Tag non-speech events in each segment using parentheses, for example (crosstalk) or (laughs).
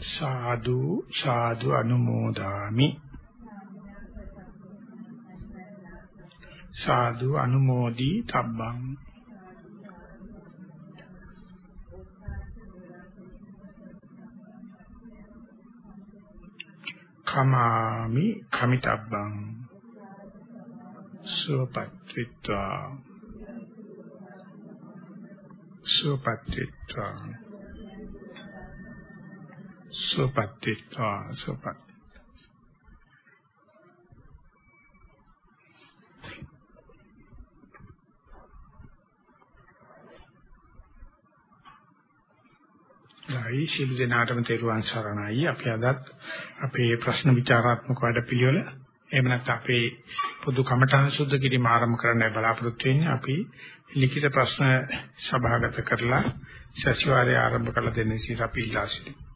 සාදු සාදු අනුමෝදාමි. සාදු අනුමෝදි තබ්බං. කමාමි කමිතබ්බං. සුවපත්ත්වා. සුවපත්ත්වා සුවපත්ත්වා සුවපත්. ගයි සිල් දෙනාටම තෙරුවන් සරණයි. අපි අදත් අපේ ප්‍රශ්න විචාරාත්මක වැඩපිළිවෙල එහෙම නැත්නම් අපේ පොදු කමඨහං සුද්ධ කිරීම ආරම්භ කරන්නයි බලාපොරොත්තු වෙන්නේ. අපි ලිඛිත ප්‍රශ්න සභාගත කරලා සතිವಾರය ආරම්භ කළ දෙන්න ඉතින් අපි ඉල්ලා සිටිමු.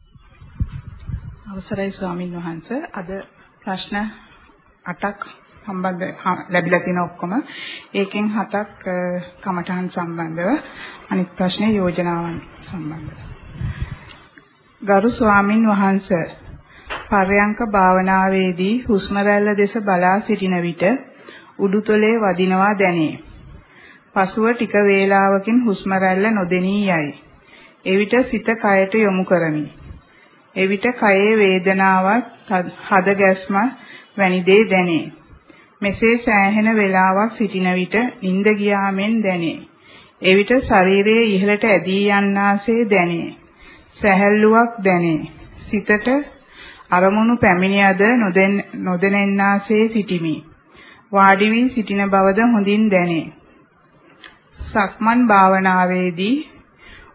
අවසරයි ස්වාමින් වහන්සේ අද ප්‍රශ්න 8ක් සම්බන්ධ ලැබිලා තියෙන ඔක්කොම ඒකෙන් හතක් කමඨහන් සම්බන්ධව අනිත් ප්‍රශ්නේ යෝජනාවන් සම්බන්ධව ගරු ස්වාමින් වහන්සේ පර්යංක භාවනාවේදී හුස්ම රැල්ල දෙස බලා සිටින විට උඩුතලයේ වදිනවා දැනේ. පසුව ටික වේලාවකින් හුස්ම රැල්ල නොදෙනී යයි. එවිට සිත කයට යොමු කරමි. එවිට කයේ වේදනාවක් හද ගැස්ම වැනි දේ දැනේ. මෙසේ සෑහෙන වේලාවක් සිටින විට නිින්ද ගියාමෙන් දැනේ. එවිට ශරීරයේ ඉහළට ඇදී යන්නාසේ දැනේ. සැහැල්ලුවක් දැනේ. සිතට අරමුණු පැමිණියද නොදැනෙන්නාසේ සිටිමි. වාඩි වී සිටින බවද හොඳින් දැනේ. සක්මන් භාවනාවේදී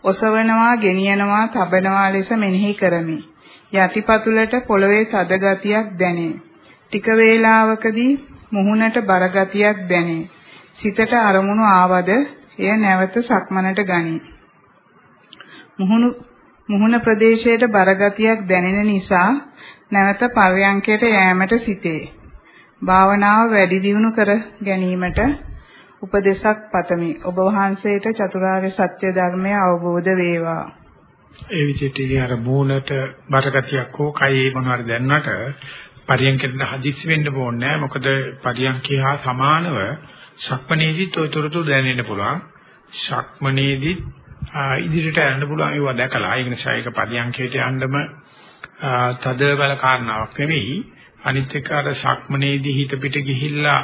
ඔසවනවා, ගෙනියනවා, තබනවා ලෙස මෙනෙහි කරමි. යටිපතුලට පොළවේ තද ගතියක් දැනේ. ටික වේලාවකදී මුහුණට බර ගතියක් දැනේ. සිතට අරමුණු ආවද එය නැවත සක්මනට ගනී. මුහුණු මුහුණ ප්‍රදේශයට බර ගතියක් දැනෙන නිසා නැවත පර්යංකයට යෑමට සිටේ. භාවනාව වැඩි දියුණු කර ගැනීමට උපදේශක් පතමි. ඔබ වහන්සේට චතුරාර්ය සත්‍ය ධර්මය අවබෝධ වේවා. ඒ විදිහට අර මූණට බරගතියක් හෝ කයේ මොනවාරි දැන්නට පරියන්කෙන් හදිස්සි වෙන්න ඕනේ නැහැ. මොකද පරියන්කේ හා සමානව ශක්මනේදිත් ඔය තොරතුරු දැනෙන්න පුළුවන්. ශක්මනේදිත් ඉදිරියට යන්න පුළුවන් ඒවා දැකලා ඒක නිසා ඒක පරියන්කේට යන්නම තද බල කාරණාවක් නෙවෙයි අනිත් එක අර ශක්මනේදී හිත පිට ගිහිල්ලා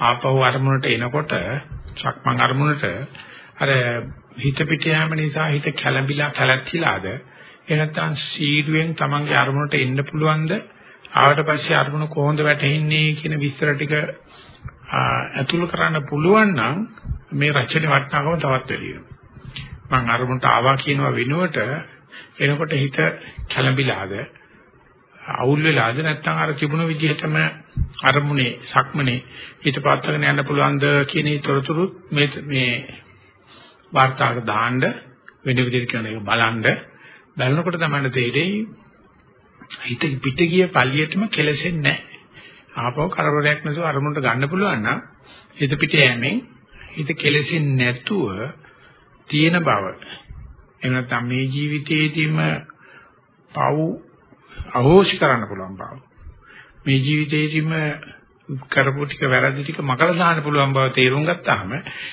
ආපහු අරමුණට එනකොට ශක්මන් අරමුණට අර හිත පිට යාම නිසා හිත කැළඹිලා කැළැත්තිලාද එහෙනම් සීරුවෙන් තමන්ගේ අරමුණට එන්න පුළුවන්ද? ආවට පස්සේ අරමුණ කොහොමද වැටෙන්නේ කියන විස්තර ටික ඇතුළු කරන්න පුළුවන් නම් මේ රචනයේ වටිනාකම තවත් වැඩි වෙනවා මම අරමුණට ආවා කියනවා වෙනුවට එනකොට හිත කැළඹිලාද? අවුල් වෙලාද? නැත්නම් අර තිබුණ විදිහටම අරමුණේ සක්මනේ හිත පාත්තගෙන යන්න පුළුවන්ද කියන තොරතුරු මේ මේ වාර්තාවක දාන්න වෙන විදිහට කියන එක බලන්න බලනකොට තමයි තේරෙයි හිත පිට ගිය පළියටම කෙලසෙන්නේ නැහැ. ආපහු කරදරයක් නැතුව අරමුණට ගන්න පුළුවන් නම් හිත පිට යෑමෙන් හිත කෙලසෙන්නේ නැතුව තියෙන බව එහෙම නැත්නම් මේ ජීවිතයේදීම පව් අහෝසි කරන්න පුළුවන් බව. මේ ජීවිතයේදීම කරපු ටික වැරදි ටික මකලා දාන්න පුළුවන් බව තේරුම් ගත්තාම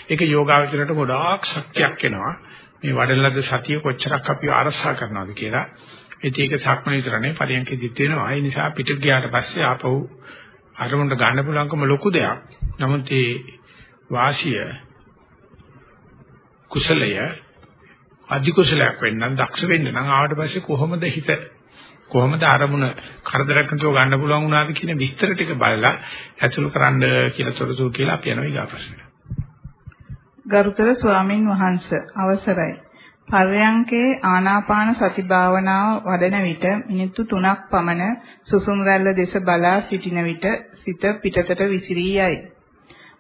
ඒක යෝගාවචරයට ගොඩාක් ශක්තියක් එනවා. මේ වඩලද සතිය කොච්චරක් අපිව අරසා කරනවද කියලා. ඉතින් ඒක සක්මන විතරනේ පරියන්කෙදිත් වෙනවා. ඒ නිසා පිට ගියාට පස්සේ ආපහු අරමුණට ගන්න පුළුවන්කම ලොකු දෙයක්. නමුත් ඒ වාසිය කුසලය අධි කුසලයක් වෙන්න දක්ෂ වෙන්න නම් ආවට පස්සේ කොහොමද හිත කොහොමද අරමුණ කරදරයක් නැතුව ගන්න පුළුවන් වුණාද කියන විස්තර ටික බලලා ඇතුළු කරන්න කියලා තොරතුරු කියලා අපි යනවා ඊගා ප්‍රශ්නෙට. ගරුතර ස්වාමින් වහන්සේ අවසරයි. පර්යංකේ ආනාපාන සති භාවනාව වඩන විට මිනිත්තු 3ක් පමණ සුසුම් රැල්ල දෙස බලා සිටින විට සිත පිටතට විසිරී යයි.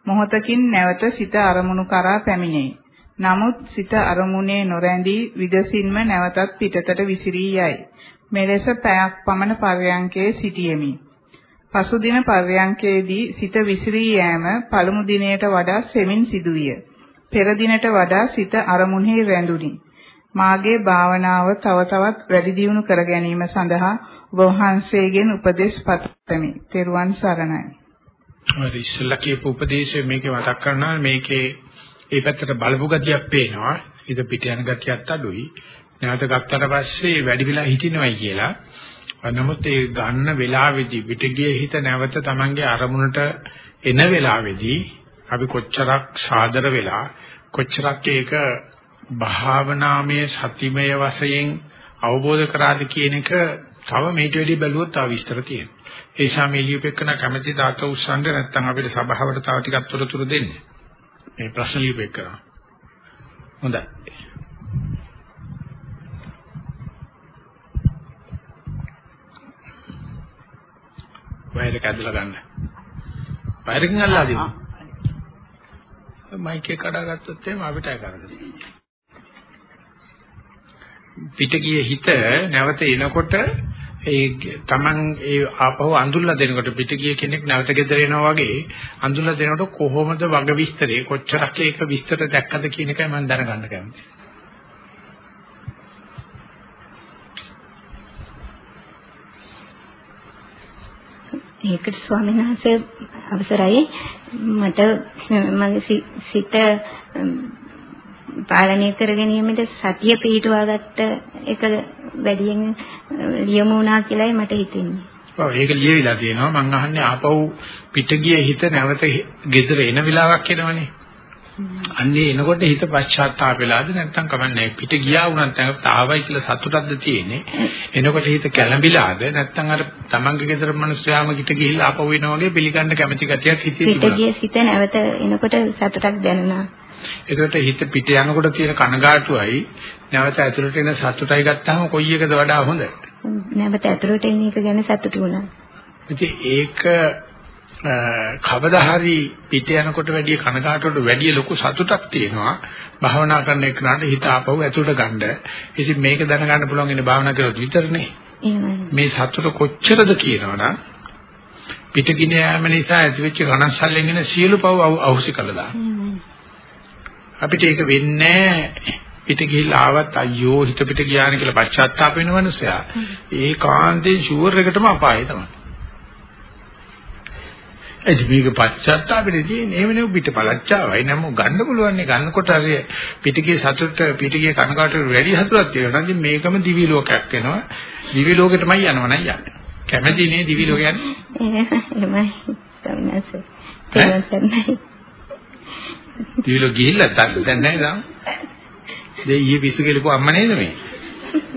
මොහොතකින් නැවත සිත අරමුණු කරා පැමිණේ. නමුත් සිත අරමුණේ නොරැඳී විගසින්ම නැවතත් පිටතට විසිරී යයි. මෙලෙස පැයක් පමණ පර්යංකයේ සිටියෙමි. පසුදින පර්යංකයේදී සිත විසිරී යෑම පළමු දිනයට වඩා සෙමින් සිදුවිය. පෙර දිනට වඩා සිත අරමුණෙහි රැඳුනි. මාගේ භාවනාව තව තවත් වැඩි දියුණු කර ගැනීම සඳහා ඔබ වහන්සේගෙන් උපදෙස් පතමි. තෙරුවන් සරණයි. හරි ඉස්සෙල්ලා කියපු උපදේශය මේකේ මතක් කරනවා මේකේ ඒ පැත්තට බලපු ගතියක් පේනවා. ඊට පිට යන ගතියත් අඩුයි. නැවත ගත්තට පස්සේ වැඩි වෙලා හිටිනවයි කියලා. නමුත් ඒ ගන්න වෙලාවේදී පිටගියේ හිත නැවත Tamange අරමුණට එන වෙලාවේදී අපි කොච්චරක් සාදර වෙලා කොච්චරක් ඒක භාවනාමය සතිමය වශයෙන් අවබෝධ කරාද කියන එක තව මේට වැඩි බැලුවොත් තව විස්තර තියෙනවා. ඒ නිසා මේ ලියුපෙකන කැමැති තාත උස්සන්න නැත්නම් අපිට සභාවට තව ටිකක් තොරතුරු දෙන්න. මේ ප්‍රශ්න ලියුපෙකන. හොඳයි. වයරක ඇදලා ගන්න. වයරකින් අල්ලා දෙන්න. මයික් එක කඩාගත්තොත් එහෙම අපිටයි කරගන්න. පිට ගියේ හිත නැවත එනකොට ඒ Taman ඒ ආපහු අඳුල්ලා දෙනකොට පිට ගිය කෙනෙක් නැවත ගෙදර එනවා වගේ අඳුල්ලා දෙනකොට කොහොමද වග විස්තරේ කොච්චරක් ඒක විස්තර දැක්කද කියන එකයි මම දැනගන්න කැමතියි. ඒකට ස්වාමීන් වහන්සේ අවසරයි මට මගේ සිත පාලනය කර ගැනීමට සතිය පිටුවා ගත්ත එක වැඩියෙන් ලියමු වුණා කියලායි මට හිතෙන්නේ. ඔව් ඒක ලියවිලා තියෙනවා මම අහන්නේ ආපහු පිට ගිය හිත නැවත ගෙදර එන වෙලාවක් එනවනේ. අන්නේ එනකොට හිත පශ්චාත්තාප වෙලාද නැත්නම් කමන්නේ පිට ගියා වුණත් නැත්නම් ආවයි කියලා සතුටක්ද තියෙන්නේ. එනකොට හිත කැළඹිලාද නැත්නම් අර තමන්ගේ ගෙදර මිනිස්සයාම ගිට ගිහිල්ලා ආපහු එනවා වගේ පිළිගන්න කැමැති ගතියක් හිතේ තිබුණා. පිට ගිය සිත නැවත එනකොට සතුටක් දැනුණා. ඒකට හිත පිට යනකොට තියෙන කනගාටුවයි නැවත ඇතුළට එන සතුටයි ගත්තාම කොයි එකද වඩා හොඳ? නැවත ඇතුළට එන එක ගැන සතුටු වුණා. ඉතින් ඒක කවදා හරි පිට යනකොට වැඩි කනගාටුවට වැඩි ලොකු සතුටක් තියෙනවා භාවනා කරන එකට හිත ආපහු ඇතුළට ගන්න. ඉතින් මේක දැනගන්න පුළුවන් ඉන්නේ භාවනා කරලා විතරනේ. මේ සතුට කොච්චරද කියනවනම් පිටකින යෑම නිසා ඇතිවෙච්ච ඝනස්සල්ලෙන් එන සියලු පව අවශ්‍ය කළා. අපිට ඒක වෙන්නේ පිට ගිහිල්ලා ආවත් අයියෝ හිත පිට ගියාන කියලා පශ්චාත්තාප වෙන මනුස්සයා ඒකාන්තයෙන් ෂුවර් එකටම අපායේ තමයි. ඒ මේක පශ්චාත්තාපෙට තියෙන එහෙම නෙවෙයි පිට පළච්චාවයි. නම් ගන්න පුළුවන් නේ. ගන්නකොට අර පිටිකේ සතුට පිටිකේ කනකාටට වැඩි හතුරක් තියෙනවා. නම් මේකම දිවි ලෝකයක් වෙනවා. දිවි ලෝකෙටමයි යනවා නම් යන්නේ. කැමැති නේ දිවි ලෝක යන්නේ? එහෙමයි. තේරුම් දිවි ලෝක ගිහිල්ලා දැන් නැහැ දාම් දෙය ඊයේ පිස්සු කෙලපු අම්ම නේද මේ?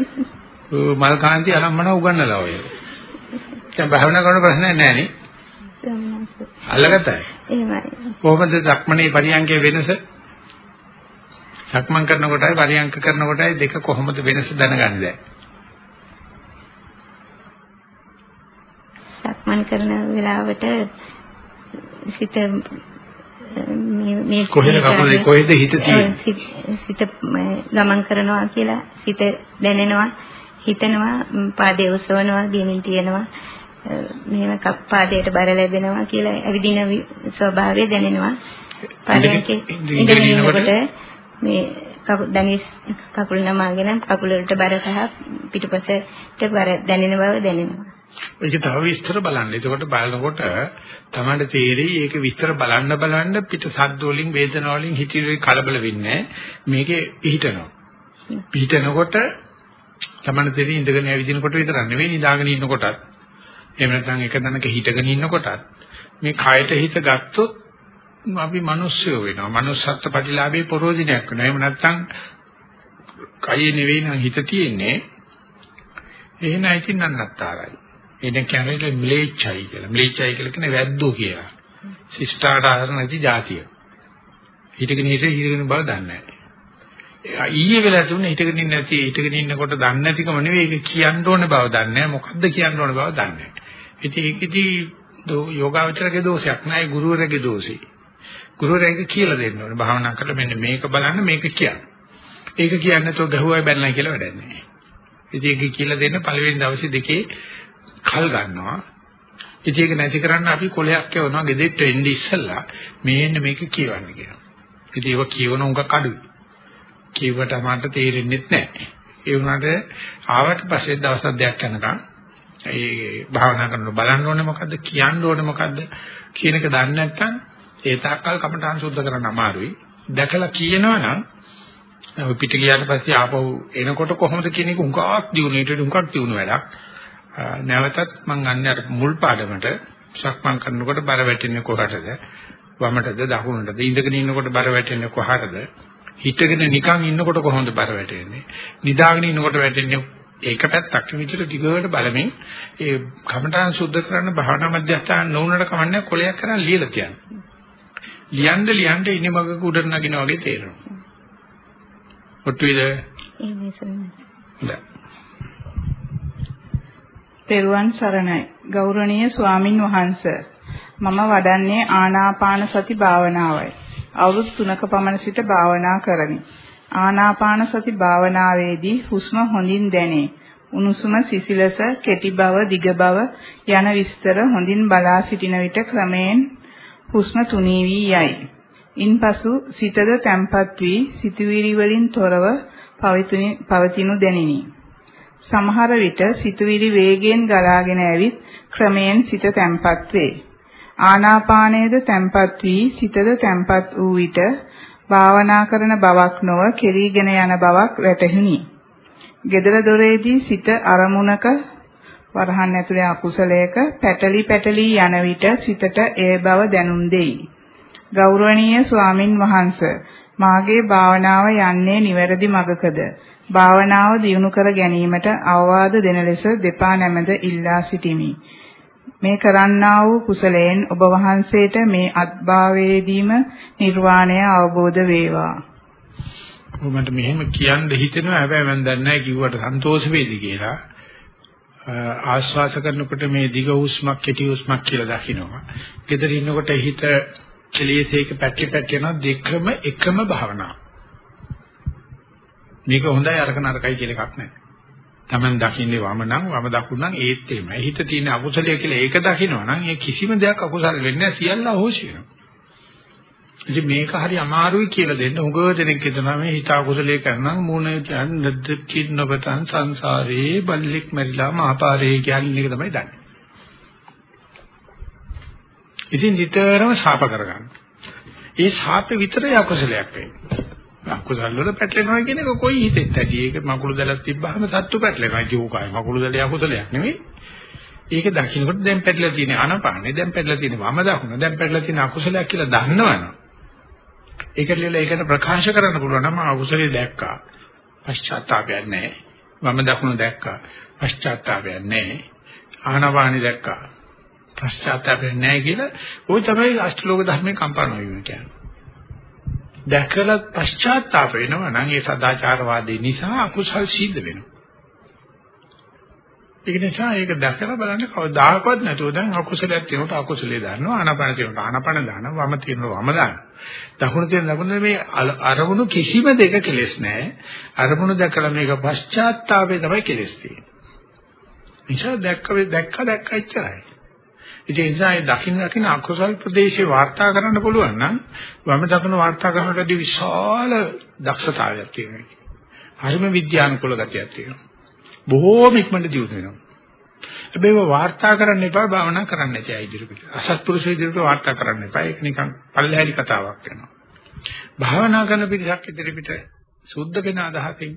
(laughs) මල් කාන්ති අනම්මන උගන්නලා ඔය. දැන් භාවනා කරන ප්‍රශ්නයක් නැහැ නේ අල්ලගත්තයි. එහෙමයි. කොහොමද සක්මනේ පරියන්කේ වෙනස? සක්මන් කරන කොටයි පරියන්ක කරන කොටයි දෙක කොහොමද වෙනස දැනගන්නේ? සක්මන් කරන වෙලාවට සිත මේ කොහෙද කකුලේ කොහෙද හිත තියෙන්නේ? සිත ගමන් කරනවා කියලා සිත දැනෙනවා හිතනවා පාදයේ ඔසවනවා ගෙමින් තියෙනවා මෙහෙම කප්පාදයට බර ලැබෙනවා කියලා ඇවිදින ස්වභාවය දැනෙනවා. පරයන්කේ ඉඳගෙන ඉන්නකොට මේ දනිස් කකුල් නමාගෙන කකුල වලට බර සහ පිටුපසට බර දැනෙන බව දැනෙනවා. ඒක තව විස්තර බලන්න. එතකොට බලනකොට තමයි තේරෙයි ඒක විස්තර බලන්න බලන්න පිට සද්ද වලින් වේදනාව වලින් හිතිරි කලබල වෙන්නේ මේකේ පිහිටනවා. පිහිටනකොට තමයි තේරෙයි ඉඳගෙන ඇවිදිනකොට විතරක් නෙවෙයි නිදාගෙන ඉන්නකොටත් එහෙම නැත්නම් එක තැනක හිටගෙන ඉන්නකොටත් මේ කයට හිත ගත්තොත් අපි මිනිස්සුયો වෙනවා. manussත්ත්ව ප්‍රතිලාභේ පරෝධිනයක් වෙනවා. එහෙම නැත්නම් කයේ නෙවෙයි නම් හිත තියෙන්නේ. එහෙනම් ඉතින් නන්නත්තරයි. එන කියන්නේ මිලේච්ඡයි කියලා. මිලේච්ඡයි කියලා කියන්නේ වැද්දෝ කියලා. ශිෂ්ටාචාර නැති જાතිය. හිටගෙන හිට හිටගෙන බව දන්නේ නැහැ. ඊයේ වෙලා තුනේ හිටගෙන ඉන්නේ නැති හිටගෙන ඉන්නකොට දන්නේ නැතිකම නෙවෙයි ඒක කියන්න ඕන බව දන්නේ නැහැ. මොකද්ද කියන්න ඕන බව දන්නේ නැහැ. ඉතින් ඒකෙදී යෝගාවචරගේ දෝෂයක් නෑ ගුරුවරගේ දෝෂي. ගුරුවරයාගේ කියලා දෙන්න ඕනේ. භාවනා කරලා මෙන්න මේක බලන්න මේක කියන්න. ඒක කියන්නේ තෝ ගහුවයි බැලනයි කියලා වැඩක් නෑ. ඉතින් ඒක කියලා දෙන්න පළවෙනි දවසේ දෙකේ කල් ගන්නවා. ඉතින් ඒක නැති කරන්න අපි කොලයක් යවනවා ගෙදෙට්ට එන්නේ ඉස්සෙල්ලා මේන්න මේක කියවන්න කියනවා. ඉතින් ඒක කියවන උඟක් අඩුයි. කිව්වට මට තේරෙන්නේ නැහැ. ඒ වුණාට ආවට පස්සේ දවස් දෙකක් යනකම් ඒ භාවනා කරනකොට බලන්න ඕනේ මොකද්ද කියන්න ඕනේ මොකද්ද කියන එක දන්නේ නැත්නම් ඒ තාක්කල් කමඨාන් සුද්ධ කරන්න අමාරුයි. දැකලා කියනවනම් පිට ගියාට පස්සේ ආපහු එනකොට කොහොමද කියන එක උංගක් දිනුනෙට උංගක් දිනු වැඩක්. නැවතත් මම ගන්න අර මුල් පාඩමට සක්මන් කරනකොට බර වැටෙන්නේ කොහටද? වමටද දකුණටද? ඉඳගෙන ඉන්නකොට බර වැටෙන්නේ කොහටද? හිටගෙන නිකන් ඉන්නකොට කොහොමද බර වැටෙන්නේ? නිදාගෙන ඉන්නකොට වැටෙන්නේ ඒක පැත්තක් විතර දිගට බලමින් ඒ කමඨාන් සුද්ධ කරන්න භාවනා මධ්‍යස්ථාන නොවුනට කමන්නේ කොලයක් කරන් ලියලා කියන්නේ. ලියන්න ලියන්න ඉන්නේ මගක උඩට නගින වගේ තේරෙනවා. ඔට්ටුයිද? තෙරුවන් සරණයි. ගෞරවනීය ස්වාමින් වහන්සේ. මම වඩන්නේ ආනාපාන සති භාවනාවයි. අවුරුදු 3ක පමණ සිට භාවනා කරමි. ආනාපාන සති භාවනාවේදී හුස්ම හොඳින් දැනේ. උණුසුම සිසිලස, කෙටි බව, දිග බව යන විස්තර හොඳින් බලා සිටින විට ක්‍රමයෙන් හුස්ම තුනී වී යයි. ඉන්පසු සිතද තැම්පත් වී සිතුවිලි වලින් තොරව පවතිනු දැනිනි. සමහර විට සිතුවිලි වේගයෙන් ගලාගෙන ඇවිත් ක්‍රමයෙන් සිත තැම්පත් වේ. ආනාපානයේද තැම්පත් වී සිතද තැම්පත් වූ විට භාවනා කරන බවක් නොව කෙරීගෙන යන බවක් වැටහිනි. gedara doreedi සිත අරමුණක වරහන් ඇතුලේ අකුසලයක පැටලි පැටලි යන විට සිතට ඒ බව දැනුම් දෙයි. ගෞරවනීය ස්වාමින් වහන්සේ මාගේ භාවනාව යන්නේ නිවැරදි මගකද? භාවනාව දියුණු කර ගැනීමට අවවාද දෙන ලෙස දෙපා නැමද ඉල්ලා සිටිමි. මේ කරන්නා වූ කුසලයෙන් ඔබ වහන්සේට මේ අත්භාවයේදීම නිර්වාණය අවබෝධ වේවා. මට මෙහෙම කියන්න හිතෙනවා හැබැයි මම දන්නේ නැහැ කිව්වට සන්තෝෂ වේවි කියලා. ආශ්වාස කරනකොට මේ දිග හුස්මක් කෙටි හුස්මක් කියලා දකින්නවා. gedara ඉන්නකොට හිත කෙලියසේක පැටි පැටි යන දෙකම එකම භාවනාව. මේක හොඳයි අරක නරකයි කියලා එකක් නැහැ. Taman දකින්නේ වම නම් වම දකුණ නම් ඒත් එමය. හිත තියෙන අකුසලයේ කියලා ඒක දකිනවා නම් ඒ කිසිම දෙයක් අකුසල වෙන්නේ නැහැ සියල්ල අහෝසි වෙනවා. ඉතින් මේක හරි අමාරුයි කියලා දෙන්න උගව දෙනෙක් හිතනවා මේ හිත අකුසලයේ කරනම් මොන කියන්නේ කින්නබතන් සංසාරේ බල්ලෙක් මැරිලා මහපාරේ කියන්නේ එක තමයි දන්නේ. ඉතින් නිතරම ශාප කරගන්න. ඒ ශාපේ විතරයි අකුසලයක් වෙන්නේ. අකුසල් වල පැටලෙනවා කියන එක කොයි හිතෙත් ඇති. ඒක මකුළු දැලක් තිබ්බහම සත්තු පැටලෙනවා. ඒක උකායි මකුළු දැලේ අකුසලයක් නෙමෙයි. ඒක දකින්නකොට දැන් පැටලලා තියෙන අනපානේ දැන් පැටලලා තියෙන වම දකුණ දැන් පැටලලා තියෙන අකුසලයක් කියලා දන්නවනම් ඒකට ලියලා ඒකට ප්‍රකාශ කරන්න පුළුවන් නම් අකුසලේ දැක්කා. පශ්චාත්තාපයක් නැහැ. වම දකුණ දැක්කා. පශ්චාත්තාපයක් නැහැ. ආනපානි දැක්කා. පශ්චාත්තාපයක් නැහැ කියලා ওই තමයි අෂ්ටලෝක ධර්මයේ කම්පන වීම කියන්නේ. දැකලා පශ්චාත්තාප වෙනවා නම් ඒ සදාචාරවාදී නිසා අකුසල් සිද්ධ වෙනවා. ඒක නිසා ඒක දැකලා බලන්න කවදාකවත් නැතුව දැන් අකුසලයක් තියෙනකොට අකුසලේ දානවා ආනපන තියෙනකොට ආනපන දානවා වම තියෙනකොට වම දානවා. දකුණු තියෙන දකුණ මේ අරමුණු කිසිම දෙක කෙලස් නැහැ. අරමුණු දැකලා මේක පශ්චාත්තාපේ තමයි කෙලස් තියෙන්නේ. නිසා දැක්ක දැක්ක දැක්ක ඉච්චරයි. ඉතින් ඒ නිසා ඒ දකින්න දකින්න අකුසල් ප්‍රදේශේ වාර්තා කරන්න පුළුවන් නම් වම දකුණ වාර්තා කරනකොටදී විශාල දක්ෂතාවයක් තියෙනවා. හරිම විද්‍යානුකූල ගතියක් තියෙනවා. බොහෝම ඉක්මනට දියුණු වෙනවා. හැබැයි වාර්තා කරන්න එපා භාවනා කරන්න නැති අය ඉදිරියට. අසත්පුරුෂ ඉදිරියට වාර්තා කරන්න එපා. ඒක නිකන් පල්ලහැලි කතාවක් වෙනවා. භාවනා කරන පිරිසක් ඉදිරියට සුද්ධ වෙන අදහසින්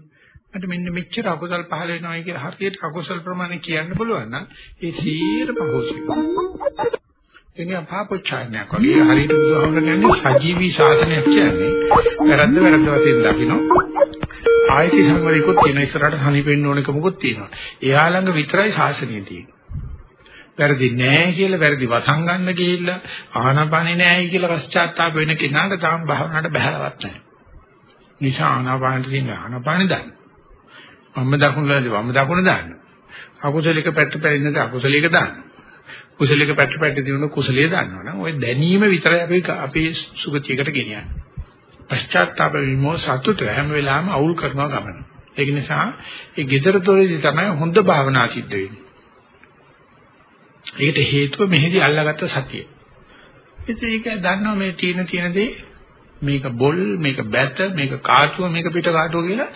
මට මෙන්න මෙච්චර අකුසල් පහල වෙනවා කියලා හරියට අකුසල් ප්‍රමාණය කියන්න පුළුවන් නම් ඒ සීර පහසුයි. එන්නේ පාපොච්චාරණයක් වගේ හරියට බුදුහාමුදුරන් කියන්නේ සජීවී ශාසනයක් කියන්නේ වැරද්ද වැරද්ද වශයෙන් දකින්න ආයති සංවරිකුත් තියෙන ඉස්සරහට හනිපෙන්න ඕනක මොකුත් තියෙනවා. එයා ළඟ විතරයි ශාසනය තියෙන්නේ. වැරදි නෑ කියලා වැරදි වසන් ගන්න ගිහිල්ලා ආනාපානේ නෑයි කියලා පශ්චාත්තාප වෙන කෙනාට තාම භාවනාවට බහැලවත් නෑ. නිසා ආනාපානෙ තියෙන ආනාපානෙ දාන්න. වම් දකුණ වලදී වම් දකුණ දාන්න. අකුසලික පැත්ත පැරින්නද අකුසලික දාන්න. කුසලික පැත්ත පැත්ත දිනුන කුසලිය දාන්නවනම් ওই දැනීම විතරයි අපි අපේ සුගතියකට ගෙනියන්නේ. පශ්චාත්තාප විමෝ සතුට හැම වෙලාවෙම අවුල් කරනවා ගමන. ඒක නිසා ඒ gedara තොරේදී තමයි හොඳ භාවනා සිද්ධ වෙන්නේ. ඒකට හේතුව මෙහෙදි අල්ලාගත්ත සතිය. ඉතින් ඒක දන්නවා මේ තීන තීන දේ මේක බොල් මේක බැත මේක කාටුව මේක පිට කාටුව කියලා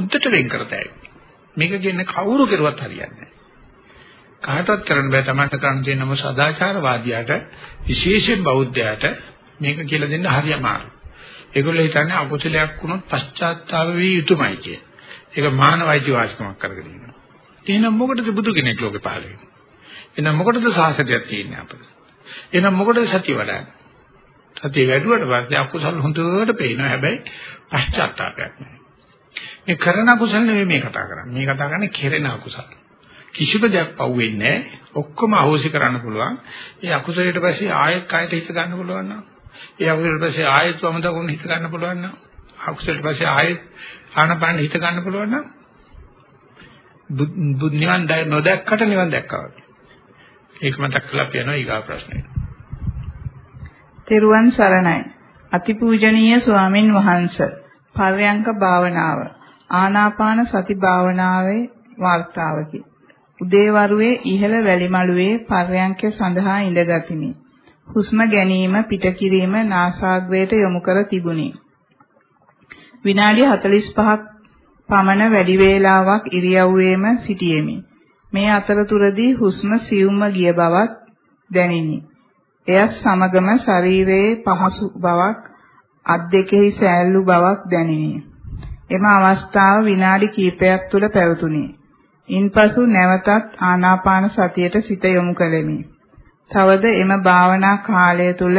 උන්ටට වෙන් කරතයි. මේක කියන්නේ කවුරු කරුවත් හරියන්නේ නැහැ. කාටවත් කරන්න බෑ තමන්ට කරන්න තියෙන නම සදාචාරවාදියාට විශේෂයෙන් බෞද්ධයාට මේක කියලා දෙන්න හරි අමාරුයි. ඒගොල්ලෝ හිතන්නේ අකුසලයක් වුණොත් පශ්චාත්තාප විය යුතුමයි කිය. ඒක මානවයිති වාසිකමක් කරගෙන ඉන්නවා. එහෙනම් මොකටද බුදු කෙනෙක් ලෝකේ පහළ වෙන්නේ? එහෙනම් මොකටද සාසනයක් තියෙන්නේ අපිට? එහෙනම් මොකටද සතිය වඩන්නේ? සතිය වැඩුවට පස්සේ අකුසල හොඳට පේනවා. හැබැයි පශ්චාත්තාපයක් නැහැ. මේ කරන අකුසල නෙවෙයි මේ කතා කරන්නේ. මේ කතා කරන්නේ කෙරෙන අකුසල. කිසිම දෙයක් පව් වෙන්නේ නැහැ. ඔක්කොම අහෝසි කරන්න පුළුවන්. ඒ අකුසලයට පස්සේ ආයෙත් කයට හිත ගන්න පුළුවන් නම් ඒ අකුසලට පස්සේ ආයෙත් වම දකුණ හිත ගන්න පුළුවන් නම් අකුසලට පස්සේ ආයෙත් ආනපාන හිත ගන්න පුළුවන් නම් බුද් නිවන් නොදැක්කට නිවන් දැක්කා වගේ. ඒක මතක් කරලා කියනවා ඊගා ප්‍රශ්නේ. තෙරුවන් සරණයි. අතිපූජනීය ස්වාමින් වහන්සේ. පර්යංක භාවනාව. ආනාපාන සති භාවනාවේ වාර්තාවකි. උදේවරුේ ඉහළ වැලිමළුවේ පර්යංක සඳහා ඉඳගතිමි. හුස්ම ගැනීම පිට කිරීම නාසාග්‍රයට යොමු කර තිබුණි. විනාඩි 45ක් පමණ වැඩි වේලාවක් ඉරියව්වේම සිටියෙමි. මේ අතරතුරදී හුස්ම සියුම්ව ගිය බවක් දැනිනි. එයත් සමගම ශරීරයේ පහසු බවක්, අත් දෙකෙහි සෑල්ලු බවක් දැනිනි. එම අවස්ථාව විනාඩි කිහිපයක් තුළ පැවතුණි. ඉන්පසු නැවතත් ආනාපාන සතියට සිත යොමු කළෙමි. තවද එම භාවනා කාලය තුල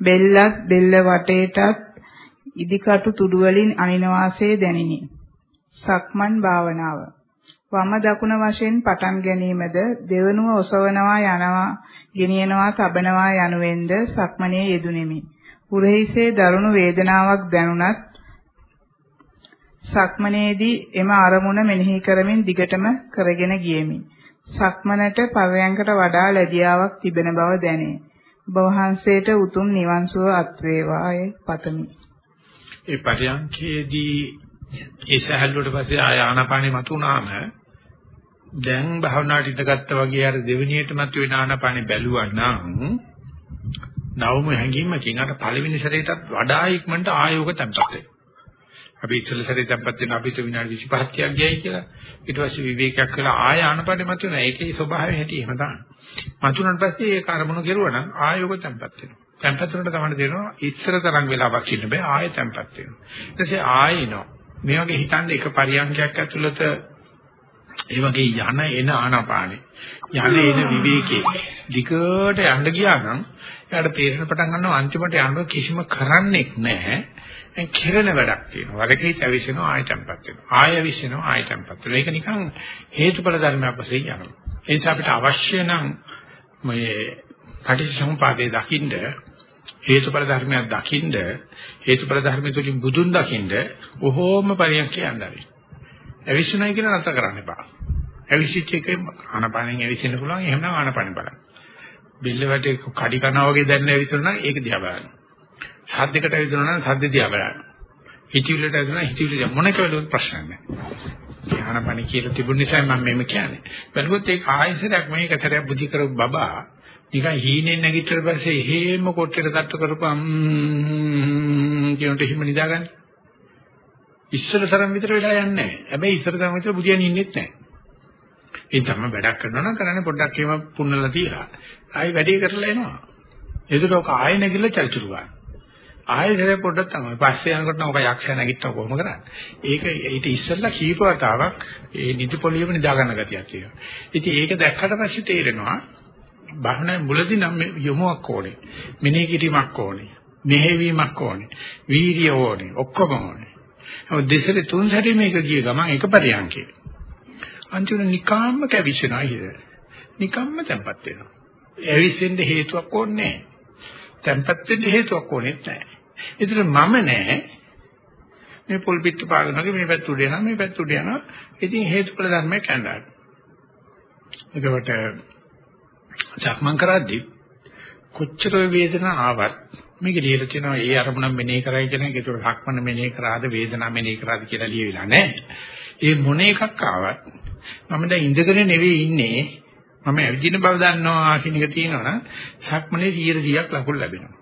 බෙල්ලත් බෙල්ල වටේටත් ඉදිකටු තුඩු වලින් අනින වාසේ දැනිනි. සක්මන් භාවනාව. වම දකුණ වශයෙන් පටන් ගැනීමද දෙවනුව ඔසවනවා යනවා ගෙනියනවා තබනවා යනුවෙන්ද සක්මනේ යෙදුණෙමි. උරහිසේ දරුණු වේදනාවක් දැනුණත් සක්මනේදී එම අරමුණ මෙනෙහි කරමින් දිගටම කරගෙන ගියෙමි. සක්මනට පරයන්කට වඩා ලැබියාවක් තිබෙන බව දැනේ. ඔබ වහන්සේට උතුම් නිවන් සුව අත් වේවායි පතමි. ඒ පරයන්කේදී ඒ සහැල්ලුවට පස්සේ ආය ආනාපානෙ මතුනාම දැන් භාවනාවට ඉඳගත්තා වගේ අර දෙවෙනියට මත වෙන ආනාපානෙ බැලුවා නම් නවම හැංගීමකින් අර පළවෙනි සැරේටත් වඩා ඉක්මනට ආයෝග තැම්පත් වෙනවා. අපි ඉස්සෙල්ල සැරේ tempත් වෙන අපිට විනාඩි 25ක් ගියයි කියලා ඊට පස්සේ විවේකයක් කළා ආය ආනපනෙ මත වෙන ඒකේ ස්වභාවය හැටි එහෙම තමයි. මතුනන් පස්සේ ඒක අරමුණු කෙරුවා නම් ආයෝග tempත් වෙනවා. tempත් වලට තමයි දෙනවා ඉස්සර තරම් වෙලාවක් ඉන්න බෑ ආය tempත් වෙනවා. ඊට පස්සේ ආයෙනවා. මේ වගේ හිතන්නේ එක පරියන්කයක් ඇතුළත ඒ වගේ යන එන ආනාපානෙ යන එන විවේකේ දිගට යන්න ගියා නම් එයාට තේරෙන පටන් ගන්නවා අන්තිමට යනකොට කිසිම කරන්නෙක් නැහැ දැන් කෙරෙන වැඩක් තියෙනවා. වරකේ ඇවිස්සෙනවා ආය තැම්පත් වෙනවා. ආය ඇවිස්සෙනවා ආය තැම්පත් වෙනවා. ඒක නිකන් හේතුඵල ධර්මයක් වශයෙන් යනවා. ඒ නිසා අපිට අවශ්‍ය නම් මේ පටිච්චසමුපාදයේ දකින්න හේතුඵල ධර්මයක් දකින්න හේතුඵල ධර්ම තුලින් බුදුන් දකින්න බොහෝම පරියක් කියන්නයි. ඇවිස්සුණයි කියලා නැත කරන්න එපා. ඇවිස්සිච්ච එකේ ආනපනෙන් ඇවිස්සෙන්න පුළුවන්. එහෙනම් ආනපනෙ බලන්න. බෙල්ල වැටේ කඩි කනවා වගේ දැන්න ඇවිස්සුණා නම් ඒක දිහා බලන්න. සද්දයකට ඇවිදිනවා නම් සද්ද දිහා බලන්න. හිතවිල්ලට ඇවිදිනවා හිතවිල්ල මොන කෙවලුත් ප්‍රශ්න නැහැ. ධානපණි කියලා තිබුණ නිසා මම මේක කියන්නේ. බලුවොත් ඒක ආයෙසරයක් මේක සරයක් බුද්ධි කරපු බබා නිකන් හීනෙන් නැගිටිලා පස්සේ හේම කොට්ටේට තට්ටු කරපම් කියනට හිම නිදාගන්න. ඉස්සර තරම් විතර වෙලා යන්නේ නැහැ. හැබැයි ඉස්සර තරම් විතර බුදියන් ඉන්නෙත් නැහැ. ඒ තමයි වැඩක් කරනවා නම් කරන්නේ පොඩ්ඩක් එහෙම පුන්නලා තියලා. ආයෙ වැඩේ කරලා එනවා. එදිට ඔක ආයෙ නැගිටලා චල්චුරු ගන්න. ආයෙත් පොඩ්ඩක් තමයි. පස්සේ යනකොට නම් ඔක යක්ෂයා නැගිට්ටම කොහොම කරන්නේ? ඒක ඊට ඉස්සෙල්ලා කීප වතාවක් ඒ නිදි පොලියම නිදා ගන්න ගතියක් තියෙනවා. ඉතින් ඒක දැක්කට පස්සේ තේරෙනවා බහන මුලදී නම් යොමුක් ඕනේ. මෙනෙහි කිරීමක් ඕනේ. මෙහෙවීමක් ඕනේ. වීර්යය ඕනේ. ඔක්කොම ඕනේ. නමුත් දෙසරේ තුන් සැරේ මේක ගිය ගමන් එක පරියන්කේ. අන්තිමට නිකාම්ම කැවිසෙනවා හිර. නිකම්ම තැම්පත් වෙනවා. ඇවිස්සෙන්න හේතුවක් ඕනේ නැහැ. තැම්පත් වෙන්න හේතුවක් ඕනෙත් නැහැ. ඒතර මම නෑ මේ පොල් පිට පාගනගේ මේ පැත්ත උඩ යනවා මේ පැත්ත උඩ යනවා. ඉතින් හේතුඵල ධර්මයක් කඳාන. ඒකට සක්මන් කරද්දී කොච්චර වේදනාවක් ආවත් මේක ලියලා තියෙනවා ඒ අරමුණ මෙනෙහි කරයි කියන එක. ඒක සක්මන මෙනෙහි කරාද වේදනාව මෙනෙහි කරාද කියලා ලියවිලා නැහැ. ඒ මොන එකක් ආවත් මම දැන් ඉඳගෙන නෙවෙයි ඉන්නේ මම ඇවිදින බව දන්නවා කියන එක තියෙනවනම් සක්මනේ 100%ක් ලකුණු ලැබෙනවා.